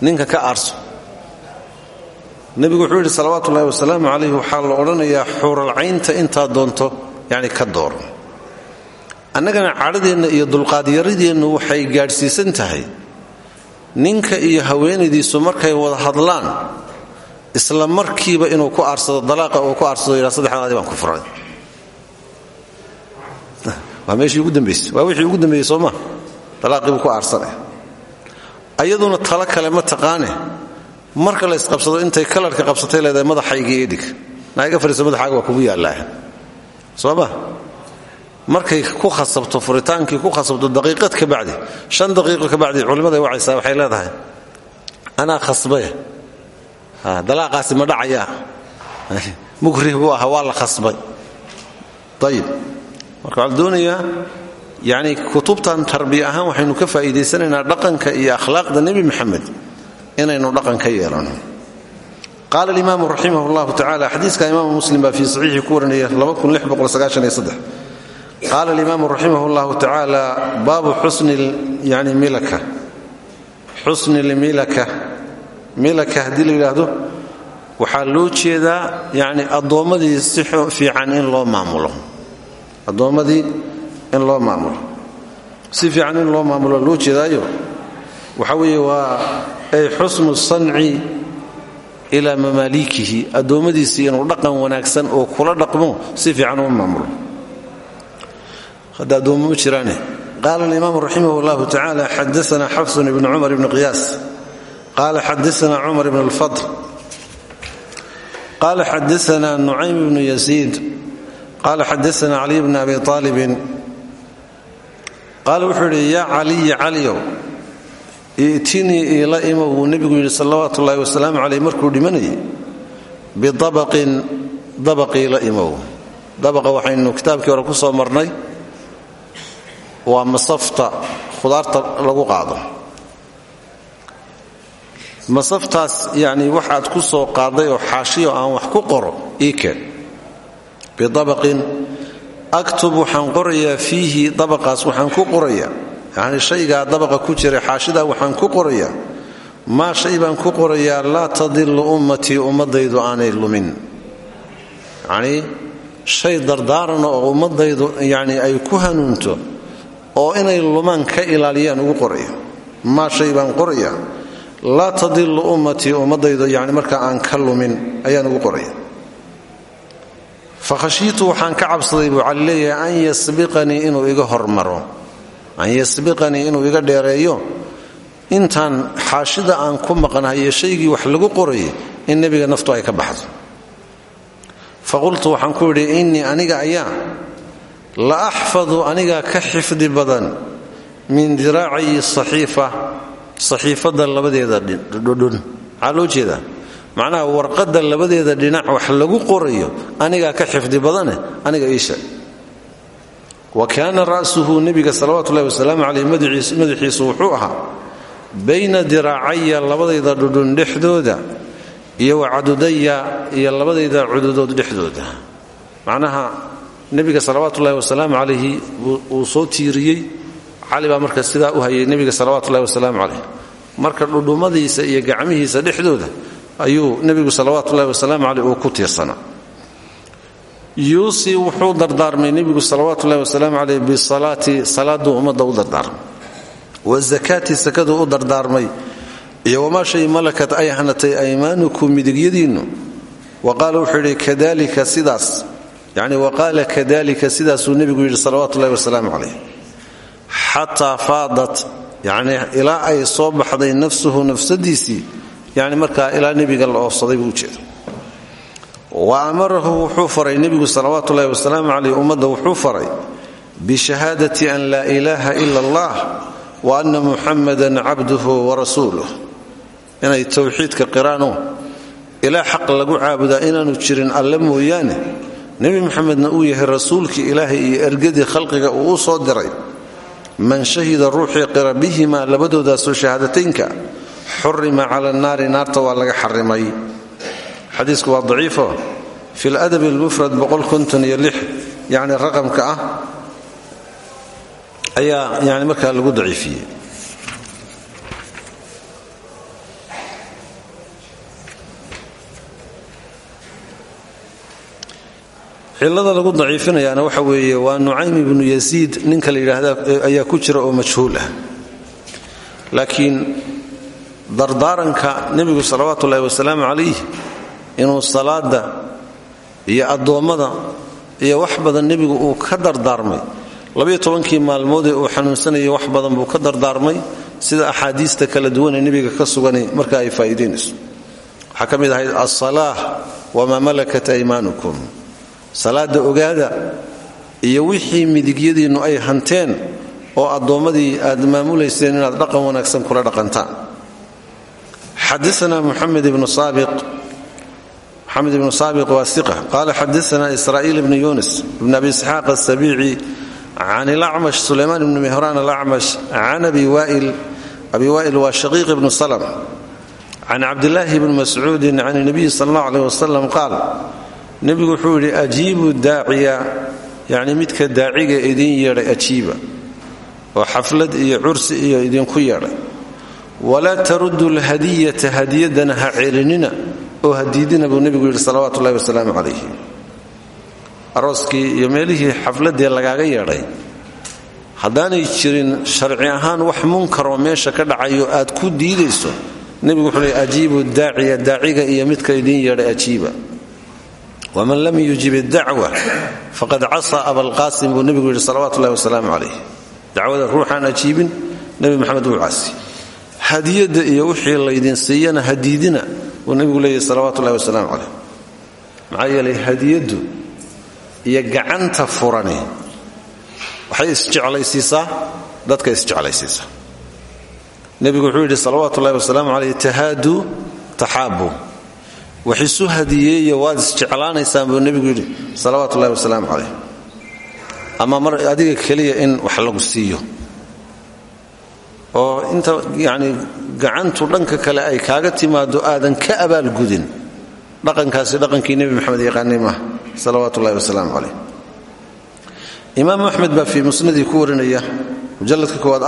ninka ka aarso. Nebigu wuxuu yidhi salawaatu ullahi wasalaamu calayh waxaa la odhanayaa xuuralcaynta intaa doonto yacni ka dooro annagana cadhadeenna iyo dulqaadyaradiennu waxay gaadhsiisan tahay. Ninka iyo haweenaydiisu markay wada hadlaan isla markiiba inuu ku aarsado dalaaqa uu ku aarsado yidhaa saddexdaadi baan ku furay. Waa meeshii ugu dambaysay waa wixii ugu dambeeyey soo dalaaqiibuu ku aarsanaya ayaduna talo kale ma taqaane. Marka la isqabsado intay kalarka qabsatay leedahay madaxayga eedhig naaga fariiso madaxaaga waa kugu yaallaa soo ma? Markay ku khasabto furitaankii ku khasabto daqiiqad ka bacdi shan daqiiqo ka bacdi culimmaday wacaysaa waxay leedahay. Anaa khasbaya dalaaqaasi ma dhacayaa mukrih buu ahaa waa la khasbay. Ayib marka waxaa doonayaa kutubtan tarbiya ahaan waxaynu ka faa'iidaysanaynaa dhaqanka iyo akhlaaqda nebi moxamed inaynu dhaqan ka yeelano qaala alimaamu raximah llahu tacala xadiiska imaamu muslim baa fii saxiixii ku warinaya qaala alimaamu raximah llahu tacaala baabu xusni yani milaka xusni lmilaka milaka haddii la yidhaahdo waxaa loo jeedaa yani addoommadii si fiican in loo maamulo addoommadii in loo maamulo si fiican in loo maamulo loo jeedaayo waxa weeye waa ay xusnu sanci ilaa mamaaliikihi addoommadiisii inuu dhaqan wanaagsan oo kula dhaqmo si fiican u maamulo. Hadda addoommo ma jiraane. Qaala alimaamu raximah llahu tacaala xadaana xafsun ibnu cumar ibni qiyaas. Qaala xadaana cumar ibn alfadl. Qaala xadaana nucaym ibnu yasiid. Qaala xadaana caliy bni abi aalibin qaala wuxuu yidhi yaa caliya itinii iila imow buu nebigu yidhi salawaatu ullaahi wasalaamu caleyh markuu dhimanayay biabaqin dabaq iila imow dabaqa waxaynu kitaabkii hore ku soo marnay waa masafta khudaarta lagu qaado. Masaftaas yacni waxaad ku soo qaaday oo xaashiyo aan wax ku qoro ii keen bidabaqin aktub waxaan qorayaa fiihi waxaan ku qorayaa yacni shaygaa dabaqa ku jira xaashidaa waxaan ku qorayaa. Maa shay baan ku qorayaa laa tadillu ummatii ummadaydu aanay lumin. Yacnii shay dardaarana oo ummadaydu yacni ay ku hanuunto oo inay lumaan ka ilaaliyaan ugu qoraya maa shay baan qorayaa laa tadillu ummatii ummadaydu yacni markaa aan ka lumin ayaan ugu qoraya fakhashiitu waxaan ka cabsaday buu cali an yasbiqanii inuu iga hormaro an yasbiqanii inuu iga dheereeyo. Intaan xaashida aan ku maqnahayo shaygii wax lagu qorayay in nebiga naftu ay ka baxdo. Faqultu waxaan ku idhi innii aniga ayaa la axfadu aniga ka xifdi badan min diraacayi saxiifa saxiifadda labadeeda dhudhun maxaa loo jeedaa. Labadeeda dhinac wax lagu qorayo anigaa ka xifdi badane aniga ii sheeg wa kaana ra'suhu nebiga salawatu ullahi wasalaamu caleyh madaxiisu wuxuu ahaa bayna diraacaya labadayda dhudhun dhexdooda iyo wa iyo labadayda cududood dhexdooda. Macnaha nebiga salawaatu ullahi wasalaamu calayhi uu soo tiiriyey. Cali baa marka sidaa u hayay nebiga salawatu ullahi wasalaamu calayh marka dhudhummadiisa iyo gacmihiisa dhexdooda ayuu nebigu salawaatu ullahi wasalaamu caleyh uu ku tiirsanaa yuusii wuxuu dardaarmay nebigu salawaatu ullahi wasalaamu caleyh bisalaati salaaduu ummadda u dardaarmay. Wazakaati sakaduu u dardaarmay. Iyo wamaa shay malakat ay hanatay aymaanukum midigyadiinnu. Wa qaala wuxuu kadalika sidaas. Yacni wa qaala kadalika sidaasuu nebigu yidhi salawaatu ullahi wasalaamu caleyh xataa faadat yacnii ilaa ay soo baxday nafsuhu nafsadiisii yacni markaa ilaa nebiga la oofsaday buu ujeeda wa amarahu wuxuu faray nebigu salawaatu ullahi wasalaamu caleyh ummadda wuxuu faray bishahaadati an laa ilaaha ila allah wa anna muxamadan cabduhu wa rasuuluh inay towxiidka qiraano ilaa xaq lagu caabudaa inaanu jirin alle mooyaane nebi muxamedna uu yahay rasuulkii ilaahay iyo ergadii khalqiga uu u soo diray. Man shahida ruuxii qira bihimaa labadoodaasoo shahaadateynka xurima cala naari naarta waa laga xarimay xadiisku waa daciifo. Fi ladabi almufrad yani raqamka ah ayaa yani markaa lagu daciifiyey. Cilada lagu daciifinayaana waxa weeye waa nucaym ibnu yasiid ninka la yidhaahda ayaa ku jira oo majhuul ah. Laakiin dardaaranka nebigu salawaatu ullahi wasalaamu calayh inuu salaada iyo addoommada iyo wax badan nebigu uu ka dardaarmay. Labayo tobankii maalmoodee uu xanuunsanayay wax badan buu ka dardaarmay. Sida axaadiista kala duwanee nebiga ka suganay marka ay faa'iidaynayso. Waxaa ka mid ahayd alsalaah wamaa malakat aymaanukum salaada ogaada iyo wixii midigyadiinnu ay hanteen oo addoommadii aad maamulayseen inaad dhaqan wanaagsan kula dhaqantaan. Xadaana muxamed ibnu saabiq maxamed ibnu saabiq waa iqa qaala xadaana israa'iil ibnu yunis ibn abi isxaaq asabiici can ilacmash sulaymaan ibnu mihraan alacmash can abi waa'il abi waa'il waa shaqiiq ibnu salm can cabdillaahi bni mascuudin can nabiyi sal allah aleh wasalam qaal nebigu wuxuu yidhi ajiibu daaciya yacni midka daaciga idin yeedhay ajiiba oo xaflad iyo cursi iyo idinku yeedhay. Walaa taruddu lhadiyata hadiyadana ha celinina oo hadiidina buu nebigu yidhi salawaatu ullahi wasalaamu calayh arooskii iyo meelihii xafladdee lagaaga yeedhay. Haddaanay jirin sharci ahaan wax munkaroo meesha ka dhacayo aad ku diidayso nebigu wuxuu leey ajiibu daaciya daaciga iyo midka idin yeedhay ajiiba. Waman lam yujib idacwa faqad casaa abalqaasim buu nebigu yidhi salawatu ullahi wasalaamu calayh dacwada ruuxaan ajiibin nebi maxamed wuu caasi. Hadiyadda iyo wixii laydin siiyana hadiidina buu nebigu leeyahy salawatu ullahi wasalaamu calayh. Maxaa yeelay hadiyaddu iyo gacanta furani waxay isjeclaysiisaa dadka isjeclaysiisaa nebigu wuxuu yidhi salawaatu ullahi wasalaamu calayh tahaaduu taxaabu wax isu hadiyeeya waad isjeclaanaysaan buu nebigu yidhi salawaatu ullahi wasalaamu calayh. Ama mar adiga keliya in wax lagu siiyo. Oo inta yacni gacantu dhanka kale ay kaaga timaado aadan ka abaalgudin dhaqankaasi dhaqankii nebi maxamed yaqaanay maaha salawaatu ullahi wasalaamu calayh. Imaam axmed baa fii musnadii ku warinaya mujaladka koowaad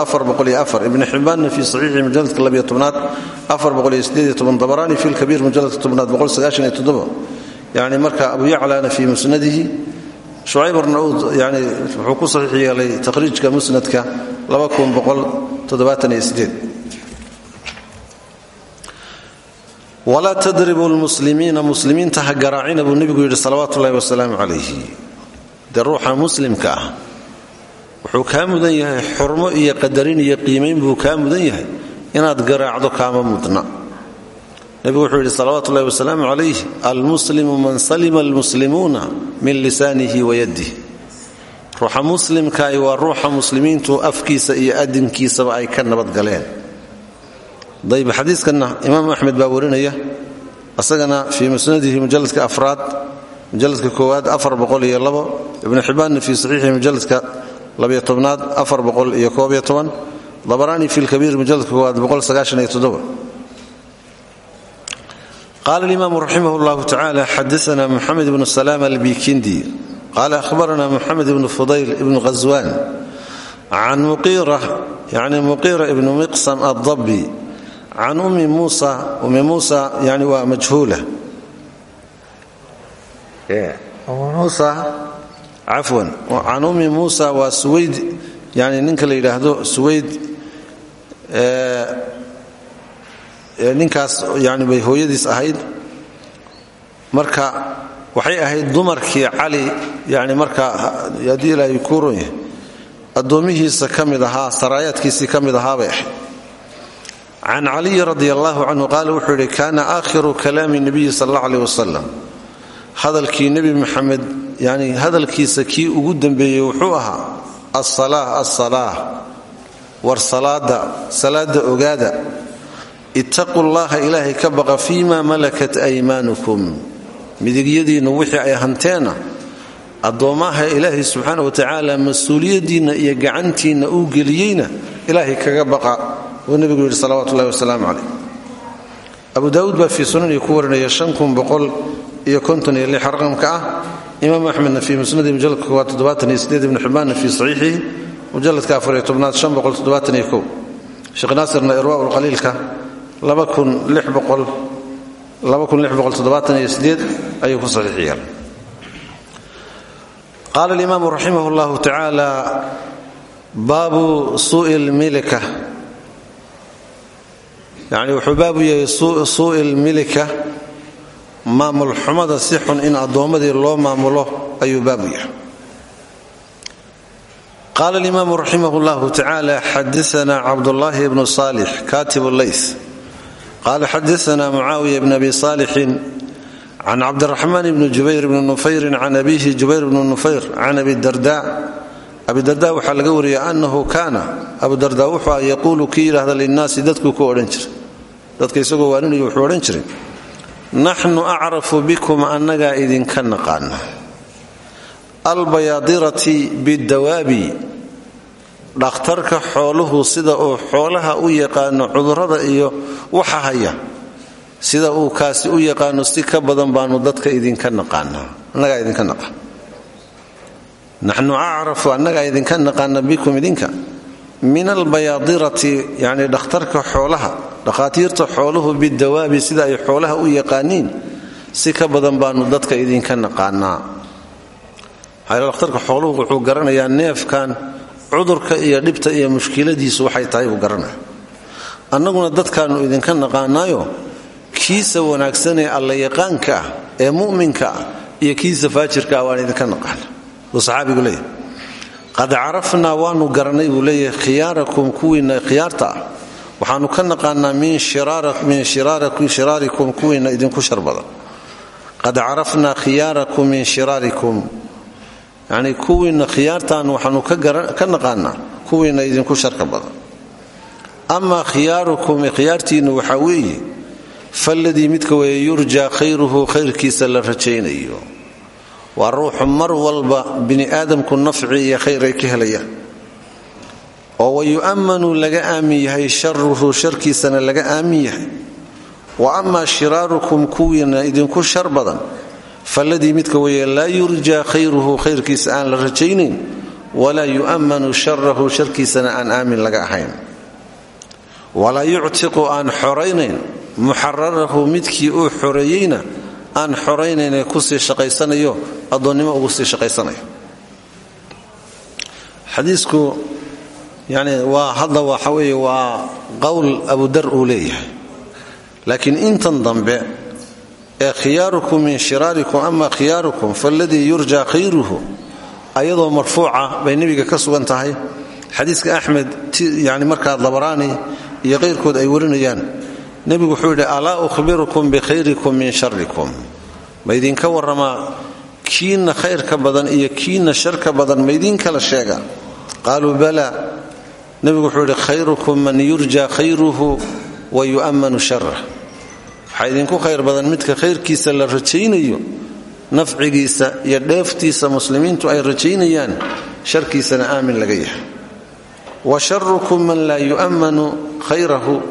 ibn xibbaanna fii saxiixi mujaladka labiyo tobnaad dabaraani fi lkabiir mujaladka tobnaad yani marka abu yaclana fii musnadihi shucayb arnauud yani wuxuu ku saxiix yeelay takhriijka musnadka walaa tadribu lmuslimiina muslimiinta ha garaacina buu nebigu yidhi salawaatu ullahi wasalaamu calayhi. Dee ruuxa muslimka ah wuxuu kaa mudan yahay xurmo iyo qadarin iyo qiimayn buu kaa mudan yahay. Inaad garaacdo kaama mudna. Nebigu wuxuu yidhi salawaatu ullahi wasalaamu calayh almuslimu man salima almuslimuuna min lisaanihi wa yadih ruuxa muslimkaai waa ruuxa muslimiintu afkiisa iyo adinkiisaba ay ka nabadgaleen dayb xadiiskanna imaam axmed baa warinaya asagana fii musnadihi mujaladka afraad mujaladka koowaad ibnu xibbaanna fii saxiixi mujaladka labiyo tobnaad afar boqol iyo koob iyo toban dabaraani fi lkabiir mujaladka koowaad qaala alimaamu raximah llahu tacala xadaana muxamed ibnu salaam albikindi qaala ahbarana muxamed ibnu fudayl ibnu ghaswan can muqiira yani muqiira ibnu miqsam addabi can ummi muusa ummi muusa yani waa majhuula cafwan can ummi muusa waa suwayd yani ninka la yidhaahdo suwayd ninkaas yani bay hooyadiis ahayd marka waxay ahayd dumarkii cali yani markaa haddii ilaahay kuu ron yahay addoommihiisa ka mid ahaa saraayaadkiisii ka mid ahaa bay ahayd can caliyi radi allahu canhu qaala wuxuu yidhi kaana aakhiru kalaami nabiyi sal alla aleh wasalam hadalkii nebi maxamed yani hadalkiisa kii ugu dambeeyey wuxuu ahaa asalaah asalaah war salaada salaada ogaada ittaqu llaha ilaahay ka baqa fii ma malakat aymaanukum midigyadiinnu wixii ay hanteenna addoommaha ilaahay subxaana wa tacaala mas'uuliyaddiinna iyo gacantiinna uu geliyeyna kaga baqa uu nebigu yidhi salawatu ullahi wasalaamu calayh. Abu daawuud baa fii sunanii ku warinaya iyo raqamka ah. Imaam axmedna fii musnadi mujaladka koowaad toddobaataniyo ibnu xibbaanna fii saxiixihi mujaladka afariyo tobnaad shan boqol toddobaataniyo kow. Sheekh naasirna irwa lqaliilka ayuu ku saxiixiyeen qaala alimaamu raximah llahu tacaala baabu suui yani wuxuu baabu yahay suui lmilika maamul xumada si xun in addoommadii loo maamulo ayuu baabu yahay. Qaala alimaamu raximah llahu tacaala xadaana cabdullaahi bnu saalix katib leys qaala xadaana mucaawiya bn abi saalixin can cabdiraxmaan bni jubayr bni nufayrin can abiihi jubayr bni nufayr can abidarda abidarda waxaa laga wariyay annahu kaana abudarda wuxuu yaquulu kii yidhaahda linnaasi dadkuu ku odhan jiray dadka isagoo waaninaya wuxuu odhan jiray naxnu acrafu bikum annagaa idinka naqaana albayaadirati bidawaabi dhakhtarka xooluhu sida uu xoolaha u yaqaano cudurrada iyo waxa haya sida uu kaasi u yaqaano si ka badan baanu dadka idinka naqaanaa annagaa idinka naqaan. Naxnu acrafu annagaa idinka naqaana bikum idinka. Min albayaadirati yacni dhakhtarka xoolaha dhakhaatiirta xooluhu bidawaabi sida ay xoolaha u yaqaaniin si ka badan baanu dadka idinka naqaanaa. Dhakhtarka xooluhu wuxuu garanayaa neefkan cudurka iyo dhibta iyo mushkiladiisu waxay tahay buu garanaya annaguna dadkaannu idinka naqaanaayo kiisa wanaagsan ee alla yaqaanka ah ee mu'minka ah iyo kiisa faajirka ah waan idinka naqaana buu saxaabigu leeyahy qad carafnaa waanu garanay buu leeyahay khiyaarakum kuwiinna waxaannu ka naqaanaa min shiraarikum kuwiinna idinku shar badan. Qad carafnaa khiyaarakum min shiraarikum. Yacnii kuwiinna khiyaartaan waxaanu ka naqaanaa kuwiinna idinku sharka badan. Amaa khiyaarukum khiyaartiinnu waxaa weeye faladii midka weeye yurjaa khayruhu khayrkiisa la rajaynayo. Waa ruuxu mar walba bini aadamku nafci iyo khayr ay oo wayu'ammanu laga aamin yahay sharuhu sharkiisana laga aamin yahay. Wa amaa shiraarukum kuwiina idinku shar badan faladii midka weeye laa yurjaa khayruhu khayrkiisa aan la rajaynayn walaa yu'ammanu sharahu sharkiisana aan aamin laga ahayn. Walaa yuctiqu aan xoraynayn muxararahu midkii uu xoreeyeyna aan xoraynayne ku sii shaqaysanayo addoonnimo ugu sii shaqaysanayo yani waa hadda waxa weeye waa qowl abudar uu leeyahay. Laakiin intan dambe ee khiyaarukum min shiraarikum ama khiyaarukum faladii yurja khayruhu ayadoo marfuuca bay nebiga ka sugan tahay. Yani markaa dabaraani iyo qayrkood ay warinayaan. Nebigu wuxuu yidhi alaa ukhbirukum bikhayrikum min sharikum ma idinka warramaa kiinna khayrka badan iyo kiinna sharka badan ma kala sheega. Qaaluu bala nebigu wuxuu yidhi khayrukum man yurja khayruhu wa yu'ammanu sharah waxaa idinku khayr badan midka khayrkiisa la rajaynayo nafcigiisa iyo dheeftiisa muslimiintu ay rajaynayaan sharkiisana aamin laga yahay. Wa sharukum man laa yu'ammanu khayrahu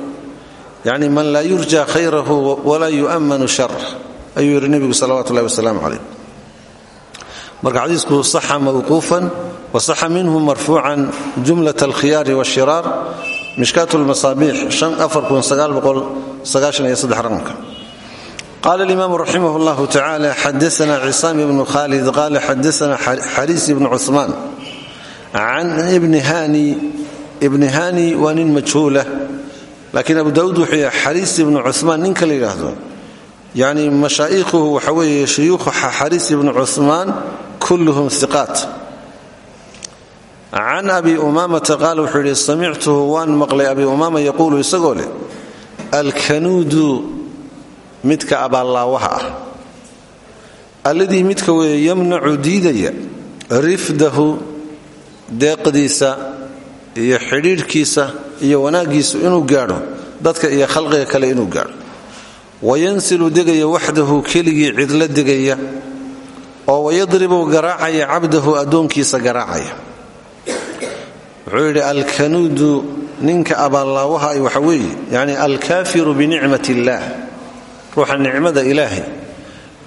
yacni man laa yurja khayrahu walaa yu'ammanu sharah ayuu yidhi nebigu salawatu ullahi wasalaamu calayh. Marka xadiisku saxa mawquufan wa saxa minhu marfuucan jumlat alkhiyaari washiraar mishkaat lmasaabiix raqamka qala alimaam raximah llahu tacala xadaana cisaam ibnu khalid qala xadaana xariis ibnu cumaan can ibni hani waa nin majhuula laakiin abu daauud wuxuu yahay xariis ibnu cumaan ninka la yidhaahdo yani mashaa'iikhuhu waxa weeye shuyuukhu xariis ibnu cumaan kulluhum iqaat can abi umaamata qaal wuxuu yidhi samictuhu waan maqlay abi umaama yaquulu isagoo leh alkanuudu midka abaallaawaha ah alladii midka weeye yamnacu diidaya rifdahu deeqdiisa iyo xidhiidhkiisa iyo wanaaggiisu inuu gaadho dadka iyo khalqiga kale inuu gaadho. Wayansilu degaya waxdahu keligii cidla degaya oo wayadribu garaacaya cabdahu addoonkiisa wuxuu yidhi alkanuudu ninka abaallaawaha waxa weeye yacni alkaafiru binicmat illaah ruuxa nicmada ilaahay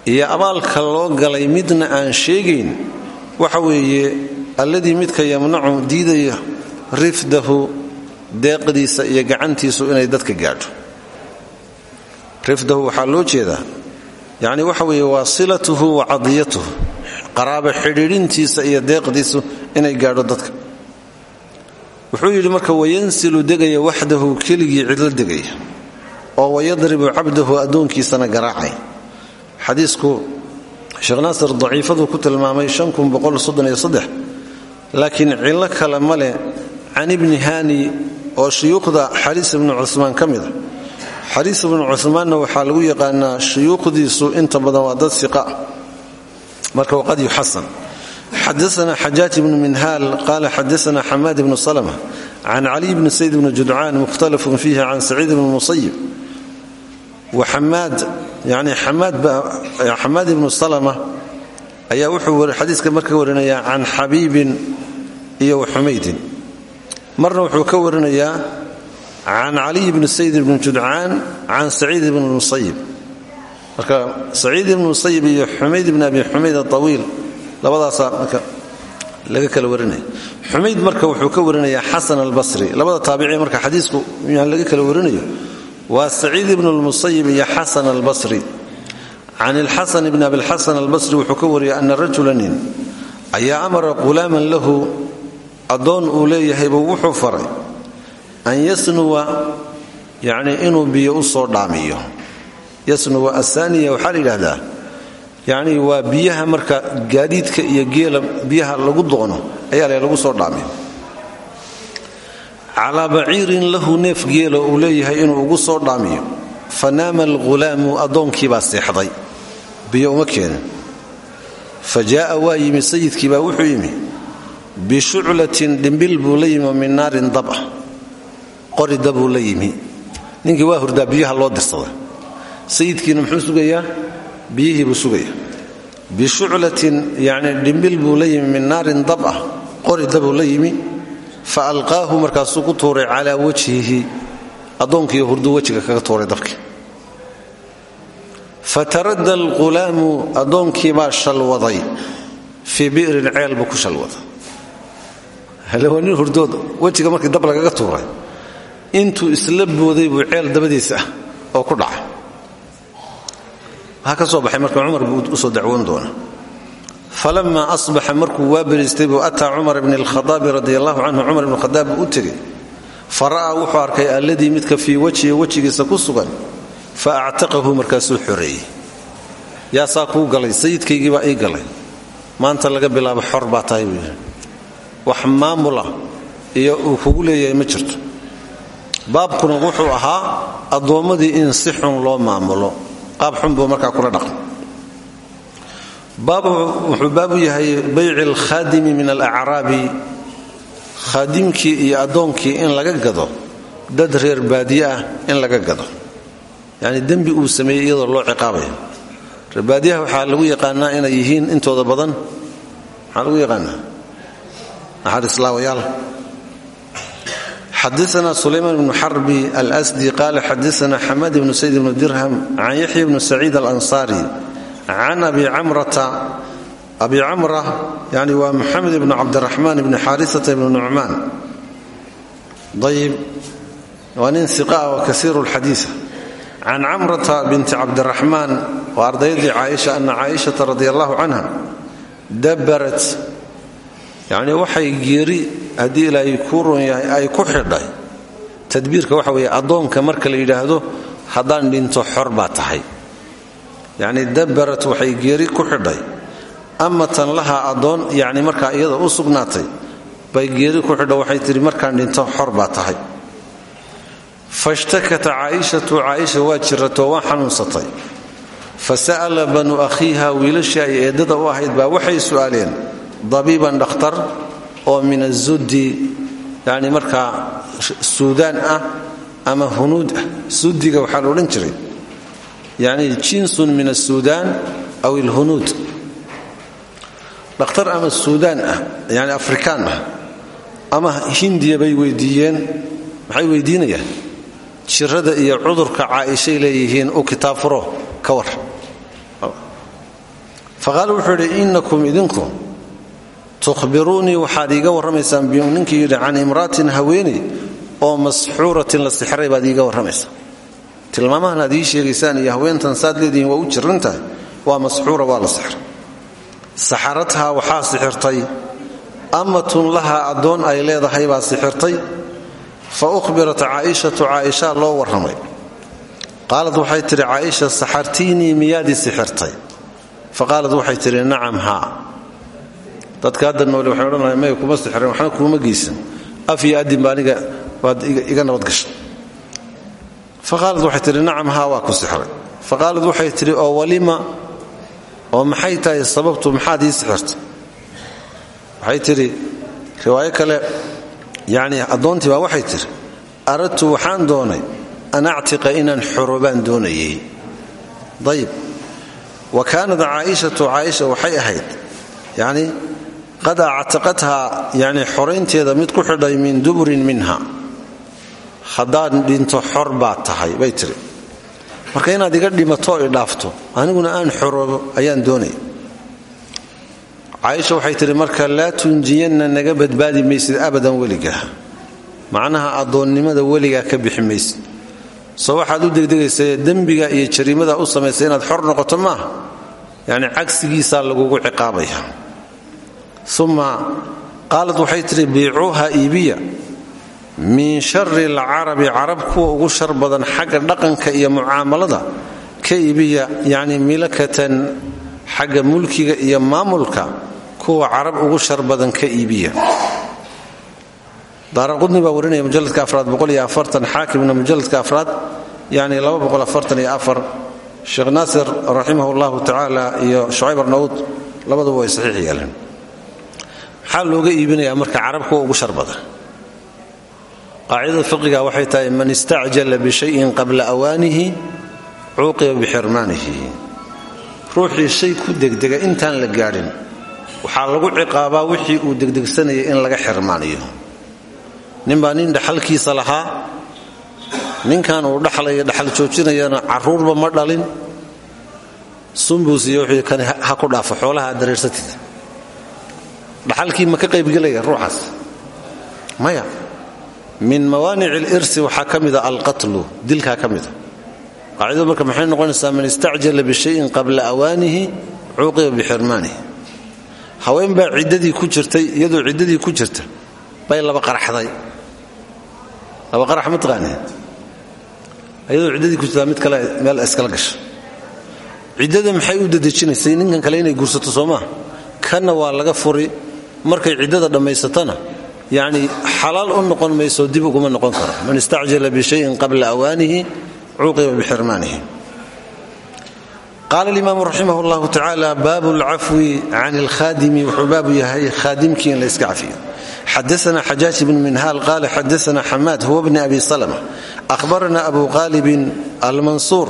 iyo abaalka loo galay midna aan sheegayn waxa weeye alladii midka yamnacu diidaya rifdahu deeqdiisa iyo gacantiisu inay dadka gaadho. Rifdahu waxaa loo jeedaa yacni waxa weeye waa wa cadiyatuhu qaraaba xidhiidhintiisa iyo deeqdiisu inay gaadho dadka wuxuu yidhi marka wayansilu degaya waxdahu keligii cidlo degaya oo wayadribu cabdahu addoonkiisana garaacay. Xadiisku sheekh naasir daciifaduu ku tilmaamay laakiin cillo kale ma leh can ibni hani oo shuyuukhda xariis ibnu cumaan ka mida xariis ibnu cumaanna waxaa lagu yaqaanaa shuyuukhdiisu inta badan waa dad siqa marka waqad yuxasan xadaana xajaaj ibnu minhaal qaala xadaana xamaad ibnu salma can caliy bni sayd bni judcaan mukhtalafun fiihi can saciid ibni musayib xamaad ibnu salma ayaa wuxuu xadiiska marka warinayaa can xabiibin iyo waxumaydin marna wuxuu ka warinayaa can caliy bni sayd ibni judcaan can saciid ibni musayib marka saciid ibni musayib iyo xumayd ibni abi xumayd aawiil labadaasaa marka laga kala warinaya xumayd marka wuxuu ka warinayaa xasan albasri. Labada taabici marka xadiisku laga kala warinayo? Waa saciid ibn lmusayib iyo xasan albasri. Can ilxasan ibni abilxasan albasri wuxuu ka wariyay ana rajula nin amara qulaaman lahu. Addoon uu leeyahaybuu wuxuu faray an yasnuwa yacni inuu biyo u dhaamiyo. Yasnuwa asaaniya waxaa la yidhaahdaa yacni waa biyaha marka gaadiidka iyo geela biyaha lagu doono ayaa le lagu soo dhaamiyo calaa baciirin lahu neef geela uu leeyahay inuu ugu soo dhaamiyo. Fa naama alghulaamu addoonkiibaa seexday. Biyo uma keenin. Fa jaa'a waa yimi sayidkiibaa wuxuu yimi bishuclatin dhimbil buu la yimi oo min naarin dab ah qori dabuu la waa hurdaa biyaha loo dirsaday. Sayidkiina muxuu sugayaa biyihii buu sugayaa bishuclatin yacni dhimbil buu la yimi min naarin dab ah. Qori dabuu la yimi. Fa alqaahu markaasuu ku tuuray calaa wajhihi. Addoonkiiyo hurduu wejiga kaga tuuray dabkii. Fataradda alqulaamu addoonkiibaa shalwaday. Fii bi'rin ceel buu ku shalwaday. Waa nin hurdood. Wejiga markii dab lagaga tuuray. Intuu isla booday buu ceel dabadiisa ah oo ku dhacay waxaa ka soo baxay marka cumar buu u soo dacwoon doona. Falammaa asbaxa markuu waa beriistay buu ataa cumar bni alkhadaabi radi allahu canhu cumar ibn khadaab buu u tegey fa wuxuu arkay alladii midka fii wajhihi wejigiisa ku sugan. Fa actaqahu markaasuu xoreeyey. Yaa saa kuu galay sayidkaygii baa ii galay. Maanta laga bilaabo xor baa tahay wax maamula iyo uu kugu leeyahay ma jirto. Baabkuna wuxuu ahaa addoommadii in si xun loo maamulo qaab xun buu markaa kula dhaqan wuxuu baabu yahay bayci alkhaadimi min alacraabi khaadimkii iyo addoonkii in laga gado dad reer baadiye ah in laga gado. Yacni dembi uu sameeyey iyadoo loo ciqaabayo. Reer baadiyaha waxaa lagu yaqaanaa inay yihiin intooda badan. Maxaa lagu yaqaanaa naxariislaawayaal xadaana sulaymaan bnu xarbi alsdi qaala xadaana xamaad bnu sayd bnu dirham can yaxya bnu saciid alansaari can abi camra yani waa maxamed bnu cabdiraxmaan bni xaarisata bnu nucmaan ayib waa nin iqaa wa kasiiru lxadiisa can camrata binti cabdiraxmaan waa ardaydii caaisha ana caaishata radi allahu canha dabarat yacnii waxay geeri haddii ilaahay kuu ron yahay ay ku xidhay tadbiirka waxa weeye addoonka marka la yidhaahdo haddaan dhinto xor baa tahay. Yacnii dabarat waxay geeri ku xidhay. Amatan lahaa addoon yacni markaa iyada u sugnaatay bay geeri ku xidha waxay tidhi markaan dhinto xor baa tahay. Fashtakata caaishatu caaisha waa jiratoo waa xanuunsatay. Fa sa'ala banuu akhiiha wiilashii ay eeddada u ahayd waxay su'aaleen dabiiban dhakhtar oo min azuddi yacni markaa suudaan ah ama hunuud ah. Sudiga waxaa la odhan jiray yacni jinsun min asuudaan aw ilhunuud dhakhtar ama suudaan ah yani afrikaan ah ama hindiya bay weydiiyeen maxay weydiinayaan? Jirada iyo cudurka caaishay leeyihiin u kitaab furo ka war. Faqaala wuxuu idhi idinku tuhbiruunii waxaad iiga warramaysaan ninkii yidhi can imra'atin haweeney oo masxuuratin la sixray baad iiga warramaysaa tilmaamahan aad ii sheegaysaan haweentan saad waa u jirantahay waa masxuura waa la sixray. Saxarathaa sixirtay. Amatun lahaa addoon ay leedahay baa sixirtay. Fa uhbirat caaishatu caaishaa loo warramay. Qaalad waxay tidhi caaisha saxartiinii miyaadii sixirtay? Fa waxay tidhi nacam haa dadka hadda noole waxay odhanaya may kuma sixireen waxna kuuma geysan af iyo adinba aniga waad iga nabadgashay fa qaalad waxay tidhi nacam haa waa ku sixray fa qaalad waxay tidhi oo walima oo maxay tahay sababtu maxaad ii sixirtay? Waxay tidhi riwaayo kale yacni addoontii baa waxay tidhi aradtu waxaan doonay an actiqa inaan xoroobaan doonayay ayib wa kaanat caaishatu caaisha waxay ahayd yacni qad actaqathaa yani xoraynteeda mid ku xidhay min duburin minha. Haddaan dhinto xor tahay bay tiri marka inaad iga dhimato i dhaafto aniguna aan xoroobo ayaan doonaya caaisha waxay tidhi marka laa tunjiyanna naga badbaadi maysid abadan weligaa macnaha addoonnimada weligaa ka bixi maysid. U degdegaysae dembiga iyo jariimada u samaysay inaad xor noqoto maaha. Yacni cagsigiisaa lagugu ciqaabaya uma qaalad waxay tidhi biicuuha iibiya min shari alcarabi carab kuwa ugu shar badan xagga dhaqanka iyo mucaamalada ka iibiya yacni milakatan xagga mulkiga iyo maamulka kuwa carab ugu shar badan ka iibiya. Daaraqudni baa warinaya mujaladka afraad xaakimna mujaladka afraad yani sheekh naasir raximah llahu tacaala iyo shucayb arnawud labaduba way saxiix yeeleen maxaa looga iibinayaa marka carab kuwa ugu shar badan. Fiqiga waxay tahay man istacjala bishayin qabla awaanihi cuuqiba bixirmaanihi ruuxii shay ku degdega intaan la gaadhin waxaa lagu ciqaabaa wixii uu degdegsanayay in laga xirmaaniyo. Ninbaa nin dhaxalkiisa lahaa ninkan uu dhaxlaya dhaxal joojinayana carruurba ma dhalin. Sumbuusiyo wixii kan ha ku dhaafo xoolaha aad dareersatid dhaxalkii ma ka qaybgelaya ruuxaas? Maya. Min mawaanic alirsi waxaa ka mida alqatlu dilkaa ka mida qaacidadu marka maxay noqonaysaa man istacjala bishayin qabla awaanihi cuuqiba bixirmaanihi. Haween baa ciddadii ku jirtay iyadoo ciddadii ku jirta bay laba qaraxday. Laba qarax ma taqaanee? Iyadoo ciddadii ku jirtaa mid kale meel iskala gasha. Ciddada maxay u dadejinaysay ninkan kale inay guursato soo maa waa laga furi markay ciddada dhammaysatana yacni xalaal u noqon mayso dib uguma noqon karo. Man istacjala bishayin qabla awaanihi cuuqiba bixirmaanihi qaala alimaamu raximah llahu tacaala baabu alcafwi can alkhaadimi wuxuu baabu yahay khaadimkii in la iska cafiyo. Xadaana xajaaj bnu minhaal qaala xadaana xamaad huwa bni abi salma ahbarana abu qaalibin almansuur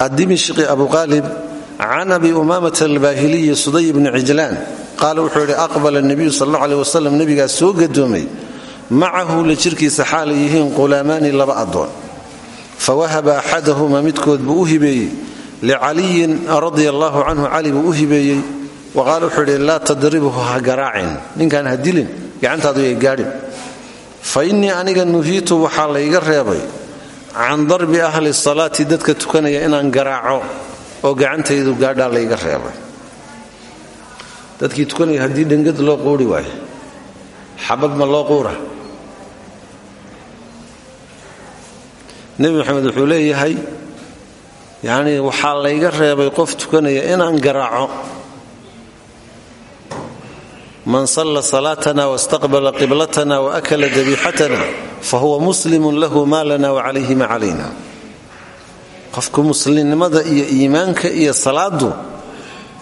addimishqi abu qaalib can abi umamata albaahiliyi suday bni cijlaan qaala wuxuu yidhi aqbala nebiyu sal alla aleh wasalam soo gadoomay. Macahu la jirkiisa xaalay yihiin qulaamaani laba addoon. Fawahaba axadahuma midkood buu u hibeeyey. Licaliyin radia allaahu canhu buu u wa qaala wuxuu yidhi laa tadribhu ha garaacin. Ninkaan ha dilin gacantaadu yay gaadhin. Fa innii aniga nuhiitu waxaa layga reebay can darbi ahli salaati dadka tukanaya inaan garaaco oo gacantaydu gaadhaa layga reebay dadkii tukanaya haddii dhengad loo quuri waayo xabad ma loo quura. Nebi maxamed wuxuu leeyahay yacnii waxaa layga reebay qof tukanaya inaan garaaco. Man salla salaatana wastaqbala qiblatana waakala dabiixatana fahuwa muslimun lahu maa lana wacalayhi ma calayna. Qofku muslimnimada iyo iimaanka iyo salaadu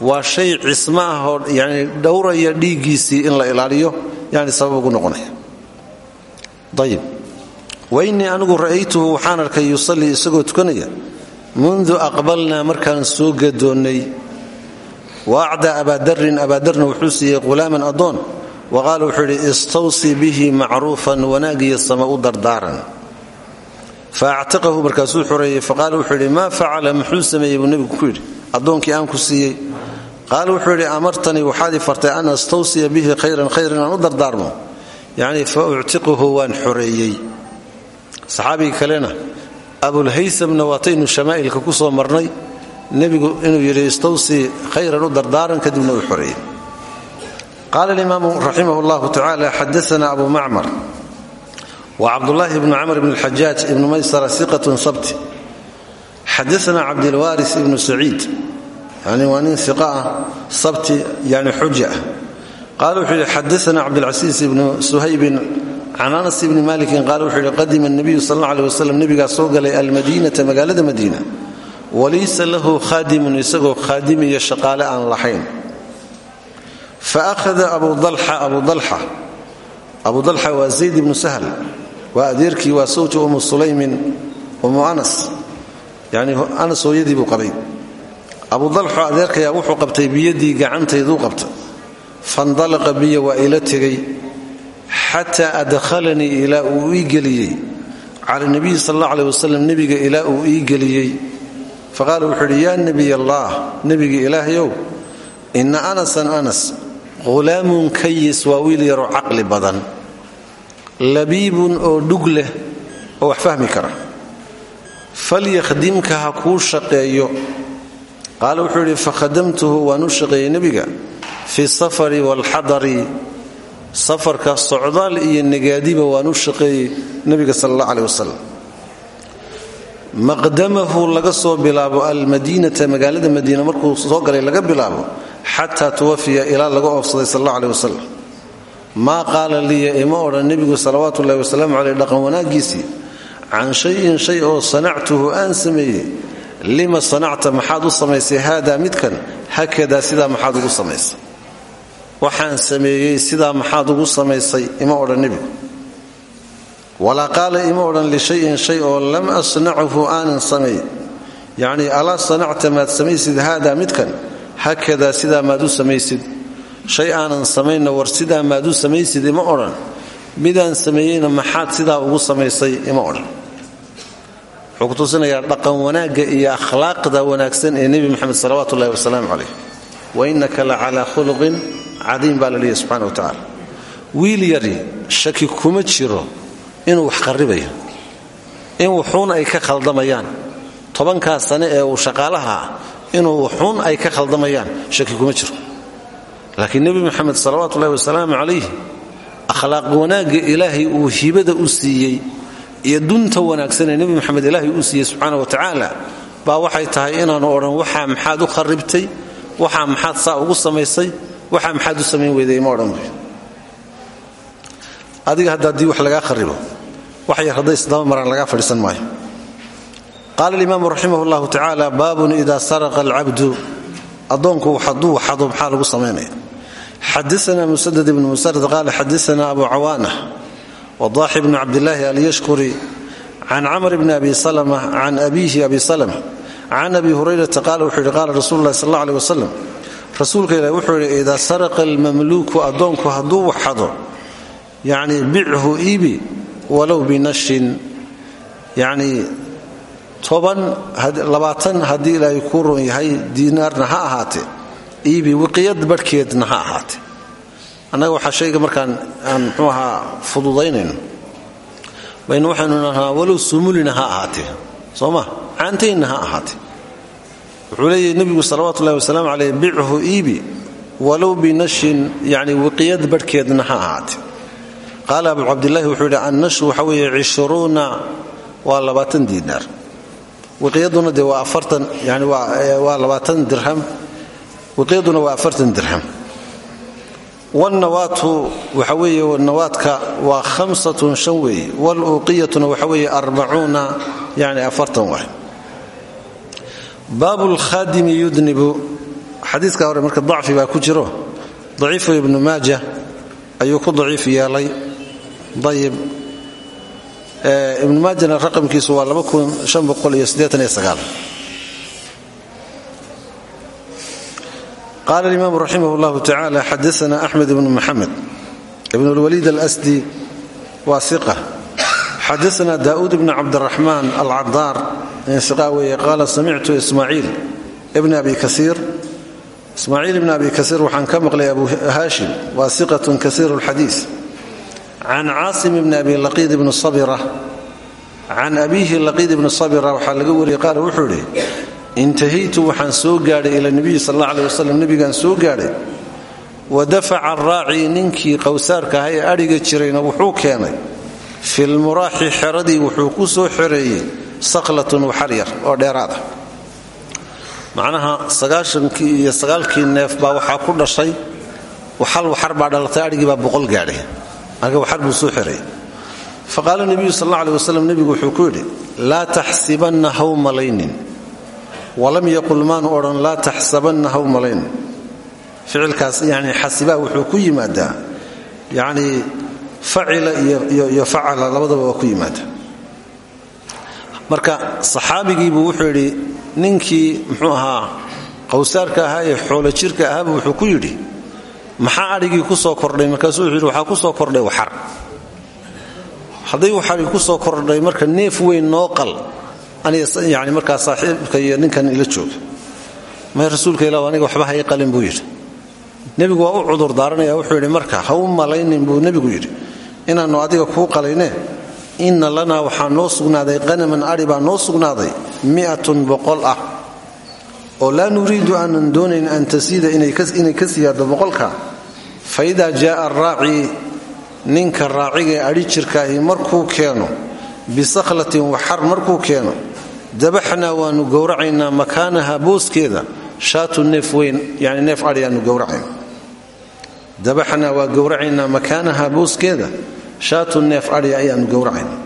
waa shay cismo ah oo yani dhowraya dhiiggiisii in la ilaaliyo yani sabab ugu noqonaya. Ayib wainii anigu ra'aytuhu waxaan arkay yusallii isagoo tukanaya mundu aqbalnaa markaan soo gadoonnay. Wa acdaa abaadarin abaadarna wuxuu siiyey qulaaman addoon wa qaala wuxuu yidhi istawsii bihi macruufan wanaagiyo sama u dardaaran. Fa actiqahu markaasuu xoreeyey faqaala wuxuu yidhi maa facala? Muxuu sameeyey buu nebigu ku aan ku siiyey qaala wuxuu yidhi amartanii waxaad i fartay an astawsiya bihi khayran khayr inaan u dardaarmo. Yacnii fa uctiquhu waan xoreeyey. Saxaabigii kalena abulhaysamna waataynu shamaa'ilka ku soo marnay. Nebigu inuu yidhi istawsii khayran u dardaaran kadibna uu xoreeyey. Qaala alimaamu raximah llahu tacala xadaana abu macmar. Wa cabdulaahi bnu camr bn lxajaaj ibnu maysara siqatun sabti. Xadaana cabdilwaris ibnu saciid yani waa nin iqa ah sabti yani xuja ah. Qaala wuxuu yidhi xadaana cabdilcasiis ibnu suhaybin can anas ibni malikin qaala wuxuu yidhi qadima nabiyu sal alla aleh wasalam nebigaa soo galay almadiinata magaalada madiina. Walaysa lahu khaadimun isagoo khaadim iyo shaqaale aan lahayn. Fa ahada abu dalxa abu dalxa. Abu dalxa waa zayd ibnu sahl abu dalxo adeerkayaa wuxuu qabtay biyadii gacantayduu qabta fandalaqa biya waa ila tegay xataa adhalanii ilaa uu ii geliyey. Cala nabiyi sal alla aleh wasalam nebiga ilaa uu ii geliyey. Faqaala wuxuu idhi yaa nebiy allaah nebiga ilaahayow inna anasan anas hulaamun kayis waa wiil yaroo caqli badan labiibun oo dhug leh oo wax fahmi kara. Falyakhdimka ha kuu shaqeeyo qaala wuxuu yidhi fakhadamtuhu waan u shaqeeyey nebiga fi safari waalxadari safarka socdaal iyo nagaadiba waan u shaqeeyey nebiga sal allah aleh wasalam maqdamahu laga soo bilaabo almadiinata magaalada madiina markuu soo galay laga bilaabo xataa tuwafiya ilaa laga oofsaday sal alla aleh wasalam maa qaala liya ima odhan nebigu salawaatu ullahi wasalaamu caleyh dhaqan wanaaggiisii can shayin shay oo sanactuhu aan sameeyey lima sanacta maxaad u samaysay haada midkan? Hakadaa sidaa maxaad ugu samaysay. Waxaan sameeyey sidaa maxaad ugu samaysay ima odhan nebigu. Walaa qaala ima odhan lishayin shay oo lam asnachu aanan samayn. Yacnii alaa sanacta maad samaysid haadaa midkan? Hakadaa sidaa maad u samaysid. Shay aanan samaynna war sidaa maad u samaysid ima odhan. Midaan sameeyeyna maxaad sidaa ugu samaysay ima odhan wuxuu ku tusinayaa dhaqan wanaagga iyo akhlaaqda wanaagsan ee nebi moxamed salawaatu ullahi wasalaamu calayh. Wa innaka la calaa khuluqin cadiim baa la leeyahy subxana wa tacala wiil yari shaki kuma jiro inuu wax qarribayo in wuxuun ay ka khaldamayaan tobankaa sane ee uu shaqaalaha ah inuu wuxuun ay ka khaldamayaan shaki kuma jiro. Laakiin nebi moxamed salawaatu ullahi wasalaamu calayh akhlaaq wanaagga ilaahay uu hibada u siiyey iyo dunta wanaagsan ee nebi moxamed ilaahay uu siiyey subxaana wa tacaala baa waxay tahay inaanu odhan waxaa maxaad u kharribtay? Waxaa maxaad saa ugu samaysay? Waxaa maxaad u samayn weyday? Ima odhan adiga haddii wax lagaa kharibo wax yar hadday isdaba maraan lagaa fadhiisan maayo. Qaala alimaamu raximah llahu tacaala baabun ida saraqa alcabdu. Addoonku hadduu xado maxaa lagu samaynaya xadaana musadad ibnu musarad qaala xadaana abu cawaana wadaxi bnu cabdilaahi alyashkuri can camr bni abi salma can abiihi abi salma can abi hurayrata qaala wuxuu yidhi qaala rasuulu lahi sal alla aleh wasalam rasuulka ilahi wuxuu yidhi idaa saraqa almamluuku addoonku hadduu waxado yacni bichu iibi walow binashin. Yacnii toban labaatan haddii ilaahay kuu ron yahay diinaarna ha ahaatee iibi wiqiyad ha ahaatee annaga waxaa shayga markaan aan muxuu ahaa fududaynayno baynu waxaynu nahnaa walow sumulina ha ahaatee. Soo ma caantaynna ha ahaatee. Wuxuu leeyahy nebigu salawaatu ullahi wasalaamu caleyh bichu iibi wiqiyad barhkeedna ha ahaatee. Qaala abu cabdilaahi wuxuu yidhi annashu waxa weeye cishruuna waa labaatan diinaar. Wiqyaduna de waa afartan yani waa labaatan dirham. Wiqyaduna waa afartan dirham wاlnawaatu waxa weeye nawaadka waa hamsatun shan weeye waluuqiyatuna waxa weeye arbacuuna yani afartan waay baabu lkhadimi yudnibu xadiiska hore marka dacfi baa ku jiro daciifu ibnu maaja ayuu ku daciif yeelay ayib ibnu maajana raqamkiisu waa qaala alimaamu raximah llahu tacala xadaana axmed ibnu muxamed ibn lwaliid alsdi waa iqa xadaana daa'uud ibn cabdiraxmaan alcadaar iqa weeye qaala samictu ismaaciil ibn abi kaiir ismaaciil ibn abi kasiir waxaan ka maqlay abu haashim waa iqatun kasiir lxadiis can caasim ibni abi laqiid ibni sabira can abiihi laqiid ibni sabira waxaa laga wariyey qaala wuxuu idhi intahaytu waxaan soo gaadhay ila nebiyi sal alla aleh wasalam nebigaan soo gaadhay. Wa dafaca araaci ninkii qowsaarka aha ee adhiga jirayna wuxuu keenay filmuraaxi xeradii wuxuu ku soo xoreeyey sakhlatun waxar yar oo dheeraad ah. Macnaha sagaashankii iyo sagaalkii neef baa waxaa ku dhashay hal waxar baa dhalatay adhigii baa boqol gaadhay. Marka waxar buu soo xereeyey. Faqaala nebiyu sal alla aleh wasalam nebigu wuxuu walam yaqul maanu odhan laa taxsabanna haw malaynin ficilkaas yani wuxuu ku yimaadaa. Yacni facila iyo facala labadaba waa ku yimaada marka saxaabigiibuu wuxuu yidhi ninkii muxuu ahaa qowsaarka ahaa ee xoolo jirka ahaaba wuxuu ku yidhi maxaa adhigii ku soo kordhay? Markaasuu wuxuu yidhi waxaa ku soo kordhay waxar. Hadday waxari ku soo kordhay marka neef weyn noo qal yani markaa saaxiibka iyo ninkan ila jooga may rasuulka ila aniga waxba hay qalin buu yidhi. Nebigu waa u cudur daaranaya wuxuu yidhi marka ha u malaynin buu nebigu yidhi. Inaannu adiga kuu qalayne inna lanaa waxaa noo sugnaaday qanaman adhi baa noo sugnaaday mi'atun boqol ah. Oo laa nuriidu aanan doonayn an tasiida inay ka siyaado boqolka. Fa idaa jaaa araaci ninka raacigae adhi jirkaahi markuu keeno bisakhlatin waxar markuu keeno dabaxnaa waannu gowracaynaa makaanaha booskeeda shaatu neef weyn yani neef adhi aanu gowracayna dabaxnaa waa gowracaynaa makaanaha booskeeda shaatu neef adhi ayaanu gowracayna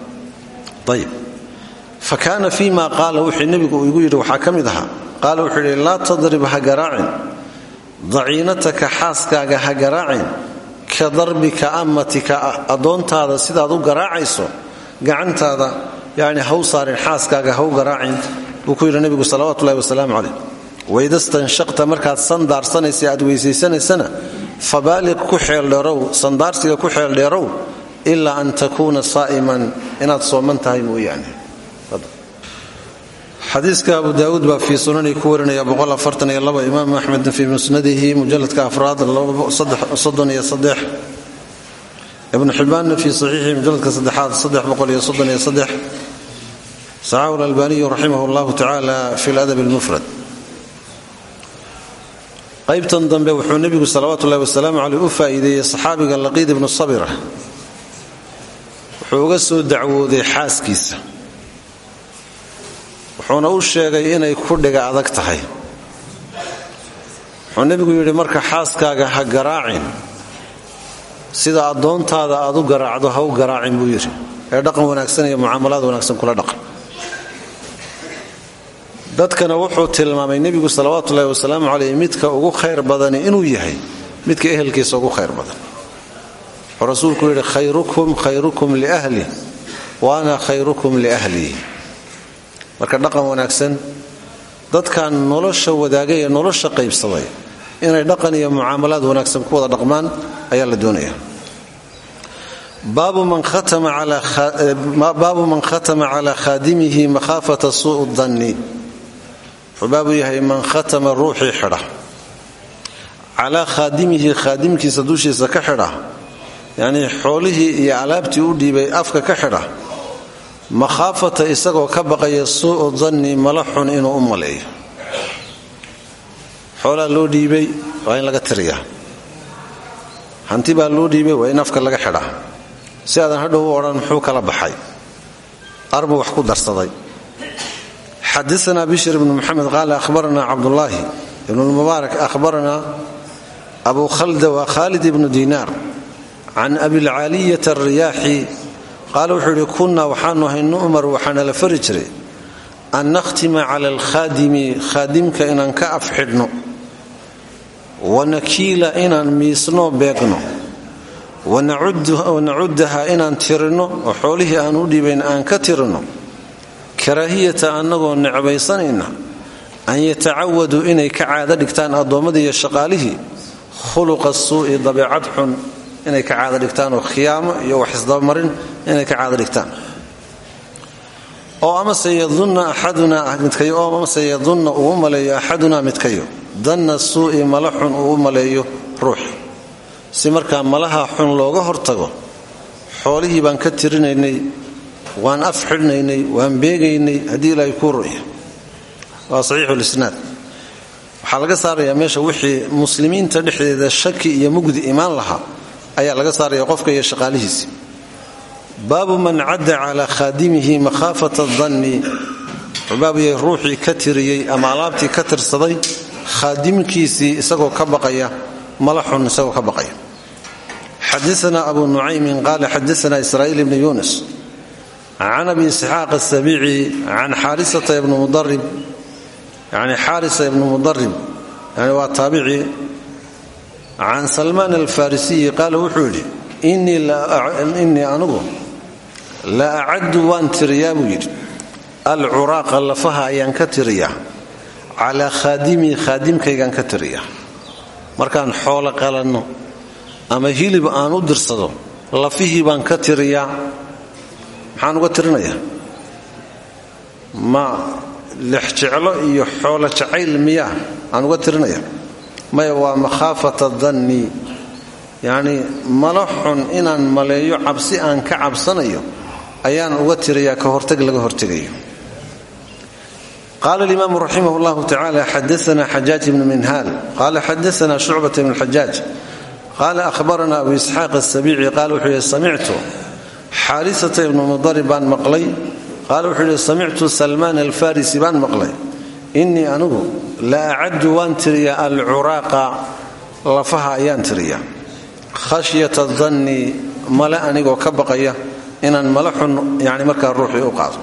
ayib fa kaana fii ma qaala wuxuu nebigu igu yidhi waxaa ka tadrib ha garaacin. Daciinataka xaaskaaga ka darbika amatika addoontaada sidaad u garaacayso gacantaada yani haw saarin xaaskaaga haw garaacin buu ku yidhi nebigu salawaatu ullahi wasalaamu caleyh waydastanshaqta markaad sandaarsanaysa aad weysaysanaysana fabaaliq ku xeeldheerow sandaarsiga ku xeeldheerow ilaa an takuuna saa'iman inaad sooman tahay mooyaane. Xadiiska abu daawuud baa fii sunani ku warinaya imaam axmed fii musnadihi mujaladka afraad ibnu xibbaanna fii saxiixihi mujaladka saddexaad saxahu lalbaniyu raximah llahu tacaala fi ladab lmufrad qaybtan dambe wuxuu nebigu salawaatu ullahi wasalaamu caleyh u faa'iideeyey saxaabiga laqiid ibnu sabira. Wuxuu uga soo dacwooday xaaskiisa. Wuxuuna u sheegay inay ku dhiga adag tahay. Wuxuu nebigu yidhi marka xaaskaaga ha garaacin sida addoontaada aad u garaacdo ha u garaacin buu yidhi. Ee dhaqan wanaagsan iyo mucaamalaad wanaagsan kula dhaqan dadkana wuxuu tilmaamay nebigu salawaatu ullahi wasalaamu caleyh midka ugu khayr badani inuu yahay midka ehelkiisa ugu khayr badan wuxuu rasuulku yidhi khayrukum khayrukum liahli wa ana khayrukum liahlii marka dhaqan wanaagsan dadkan nolosha wadaagay ee nolosha qaybsaday inay dhaqan iyo mucaamalaad wanaagsan ku wada dhaqmaan ayaa la doonaya baabu man khatama cala khaadimihi makhaafata suu danni wuxuu baabu yahay man khatama ruuxii xidha. Calaa khaadimihi khaadimkiisa dushiisa ka xidha. Yacnii xoolihii iyo alaabtii u dhiibay afka ka xidha. Makhaafata isagoo ka baqaya suu'u danni mala xun inuu u maleeyo. Xoolaa loo dhiibay waa in laga tiriyaa. Hanti baa loo dhiibay waa in afka laga xidhaa si aadan hadhow u muxuu kala baxay? Arbu wax ku darsaday xadaana bishr ibnu muxamed qaala ahbarana cabdulaahi ibnu lmubaarak ahbarana abu khalda waa khaalid ibnu diinaar can abilcaaliyata alriyaaxi qaala wuxuu yidhi kunnaa waxaanu ahay nu'mar waxaana la fari jiray an nakhtima cala alkhaadimi khaadimka inaan ka afxidhno wanakiila inaan miisno beegno wanacudaha inaan tirinno oo xoolihii aan u dhiibayn aan ka tirinno karaahiyata annagoo necbaysanayna an yatacawaduu inay ka caado dhigtaan addoommadii iyo shaqaalihii khuluqa suu'i dabeecad xun inay ka caado dhigtaan oo khiyaamo iyo wax isdabamarin inay ka caado dhigtaan. Oo amase yadunna axadunaa midkayo oo amase yadunna uu maleeyo axadunaa midkayo danna suu'i mala xun uu u maleeyo ruux. Si markaa malaha xun looga hortago xoolihii baan ka tirinaynay waan af xidhnaynay waan beegaynay haddii ilaahay kuu ru'ya waa saxiixulisnaad waxaa laga saarayaa meesha wixii muslimiinta dhexdeeda shaki iyo mugdi imaan lahaa ayaa laga saaraya qofka iyo shaqaalihiisi baabu man cadda calaa khaadimihi makhaafata danni yahay ruuxii ka tiriyey ama alaabtii ka tirsaday khaadimkiisii isagoo ka baqaya mala xun isagoo ka baqaya. Xadaana abu nucaymin qaala xadaana israa'iil ibni yunis can abi isxaaq asabiici can xaarisata ibni mudarib yani xaarisa ibni mudarib yani waa taabici can salmaan alfarisiyi qaala wuxuu yidhi innii anugu la acaddu waan tiriyaa buu yidhi alcuraaqa lafaha ayaan ka tiriyaa calaa khaadimii khaadimkaygaan ka tiriyaa markaan xoolo qalanno ama hilib aan u dirsado lafihii baan ka tiriyaa maxaan uga tirinayaa ma lexjeclo iyo xoolo jacayl miyaa aan uga tirinaya maya waa makhaafata danni yacnii malo xun inaan maleeyo cabsi aan ka cabsanayo ayaan uga tirayaa ka hortag laga hortegayo. Qaala alimaamu raximah llahu tacala xadaana xajaaj ibnu minhaal. Qaala xadaana shucbata ibnu xajaaj. Qaala ahbarana abu isxaaq asabiici qaala wuxuu samictu xaarisata ibnu mudarib baan maqlay. Qaala wuxuu yihi samictu salmaan alfarisi baan maqlay. Innii anigu la acaddu waan tiriyaa alcuraaqa lafaha ayaan tiriyaa. Khashyata danni male anigoo ka baqaya inaan mala xun yani markaa ruuxii u qaado.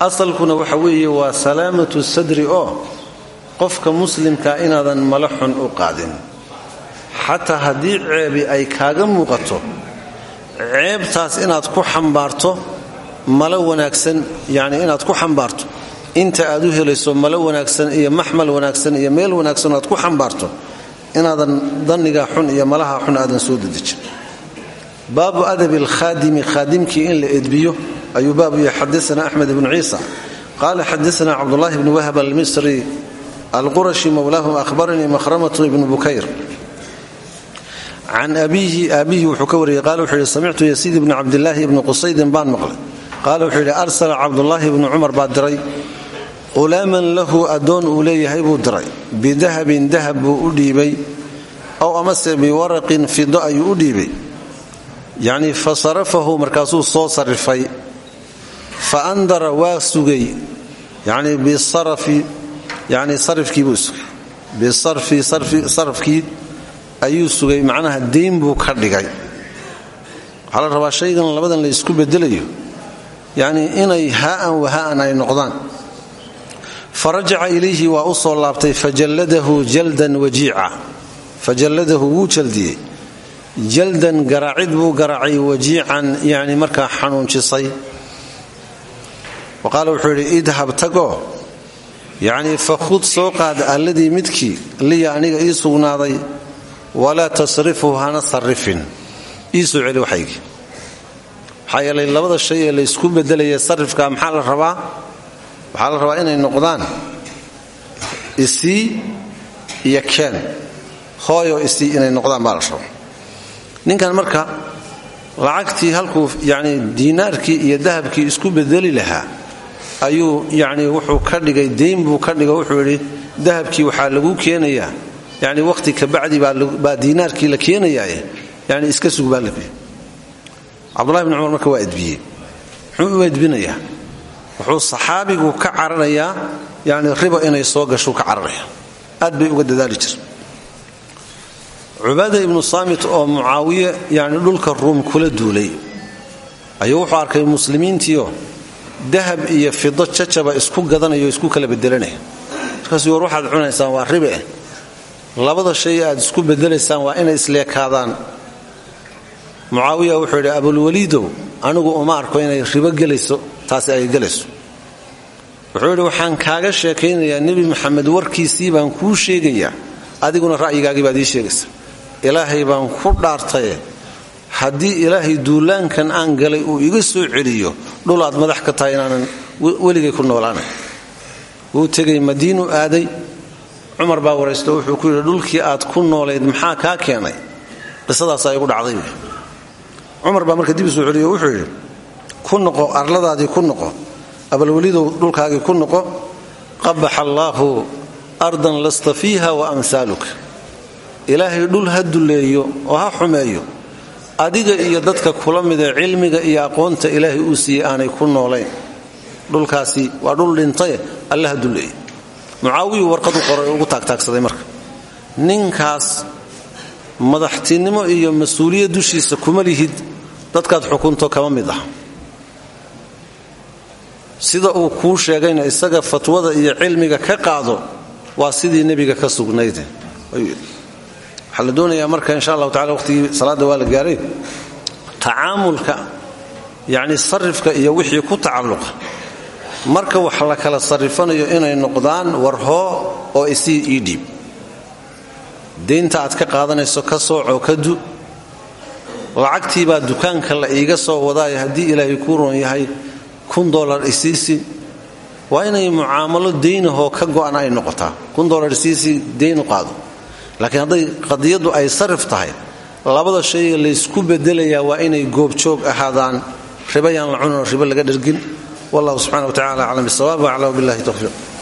Asalkuna waxa weeye waa salaamatu sadri oo qofka muslimka inaadan mala xun u qaadin. Xataa haddii ceebi ay kaaga muuqato ceebtaas inaad ku xambaarto malo wanaagsan yani inaad ku xambaarto. Inta aad u helayso malo wanaagsan iyo maxmal wanaagsan iyo meel wanaagsan aad ku xambaarto inaadan danniga xun iyo malaha xun aadan soo dedejin. Baabu adabi alkhaadimi khaadimkii in la edbiyo ayuu baabu yahay xadaana axmed ibnu ciisa. Qaala xadaana cabdulahi bni wahb almisri alqurashi mowlaahum ahbaranii mahramatu ibnu can abiihi aabihi wuxuu ka wariyey qaala wuxuu yidhi samictu yasiid ibni cabdilaahi ibni qusaydin baan maqlay qaala wuxuu yidhi arsala cabdulaahi ibnu cumar baa diray qulaaman lahu addoon uu leeyahay buu diray bidahabin dahab buu u dhiibay ow amase biwaraqin fido ayuu u dhiibay yacnii fa sarafahu markaasuu soo sarifay fa andara waa sugay ayuu sugay macnaha deyn buu ka dhigay. Waxaa la rabaa shaygan labadan la isku bedelayo. Yacnii inay haa'an wahaa'an ay noqdaan. Farajaca ilayhi waa u soo laabtay fajalladahu jaldan wajiica. Fajalladahu wuu jaldiyey. Jaldan garaacid buu garaacay wajiican yacni markaa xanuunjisay wa qaala wuxuu yidhi idhab tagoo yacnii fakhud soo qaad alladii midkii liya aniga ii sugnaaday walaa tasrifhu hana sarrifin ii soo celi waxaygii maxaa labada shay ee laysku bedelaya sarifka maxaa la rabaa? Waxaa la rabaa inay noqdaan isii iyo keen. Hooyo isii inay noqdaan baa la rabaa. Ninkan marka lacagtii halkuu yacnii diinaarkii iyo dahabkii isku bedeli lahaa ayuu yacnii wuxuu ka dhigay deyn buu ka dhigo wuxuu yidhi dahabkii waxaa lagu keenayaa yacni wakhti kabacdi baa diinaarkii la keenayaaye. Yacni iska sug baa labi cabdullahi bni cumar marka waa edbiyey. Muxuu u edbinayaa? Wuxuu saxaabigu ka cararayaa yani riba inay soo gashu ka cararaya. Aad bay uga dadaali jira cubaada ibnu saamit oo mucaawiye yani dhulka ruum kula duulay. Ayuu wuxuu arkay muslimiintiio dahab iyo fido jajaba isku gadanayo isku kala bedelanaya. Markaasuu war waxaad waa ribe labada shay aad isku bedelaysaan waa inay isleekaadaan mucaawiya wuxuu yidhi abulwaliidow anigu uma arko inay ribo gelayso taasi ay gelayso. Wuxuu yidhi waxaan kaaga sheekaynayaa nebi maxamed warkiisii baan kuu sheegayaa adiguna ra'yigaagii baad ii sheegaysa ilaahay baan ku dhaartaye haddii ilaahay duulaankan aan galay uu iga soo celiyo dhul aad madax ka tahay inaanan weligay ku noolaanay. Wuu tegay madiinu aaday cumar baa waraysto wuxuu ku yidhi dhulkii aad ku noolayd maxaa kaa keenay? Qisadaasaa igu dhacday cumar baa marka dib isuu celiyo wuxuu yidhi ku noqo arladaadii ku noqo abalwelidow dhulkaagii ku noqo qabaxa allaahu ardan lasta fiiha wa amhaaluka ilaahay dhul ha dulleeyo oo ha xumeeyo. Adiga iyo dadka kula midee cilmiga iyo aqoonta ilaahay uu siiyey aanay ku noolayn. Dhulkaasi waa dhul dhintaye alle ha dulleeyo mucaawiyu warqadu qoray ugu taagtaagsaday marka. Ninkaas madaxtinimo iyo mas'uuliyad dushiisa kuma lihid dadkaad xukunto kama mid ah. Sida uu kuu sheegayna isaga fatwada iyo cilmiga ka qaado waa sidii nebiga ka sugnayde waxaa la doonayaa marka insha allahu tacala waqhtigii salaadda waa la gaaray tacaamulka yacni sarifka iyo wixii ku tacalluqa marka wax la kala sarrifanayo inay noqdaan warhoo oo isii ii dhiib. Deynta aad ka qaadanayso ka soocoo ka du. Lacagtii baa dukaanka la iiga soo wadaayo haddii ilaahay kuu roon yahay kun dolar isiisi waa inay mucaamalo deynahoo ka go'an ay noqotaa. Kun dolar isiisi deynu qaado. Laakiin hadday qadiyaddu ay sarif tahay labada shayga laysku bedelayaa waa inay goobjoog ahaadaan. Riba yaan la cunano ribo laga dhergin wallahu subxana wa tacala aclam bisawaab waclam billahi towfiiq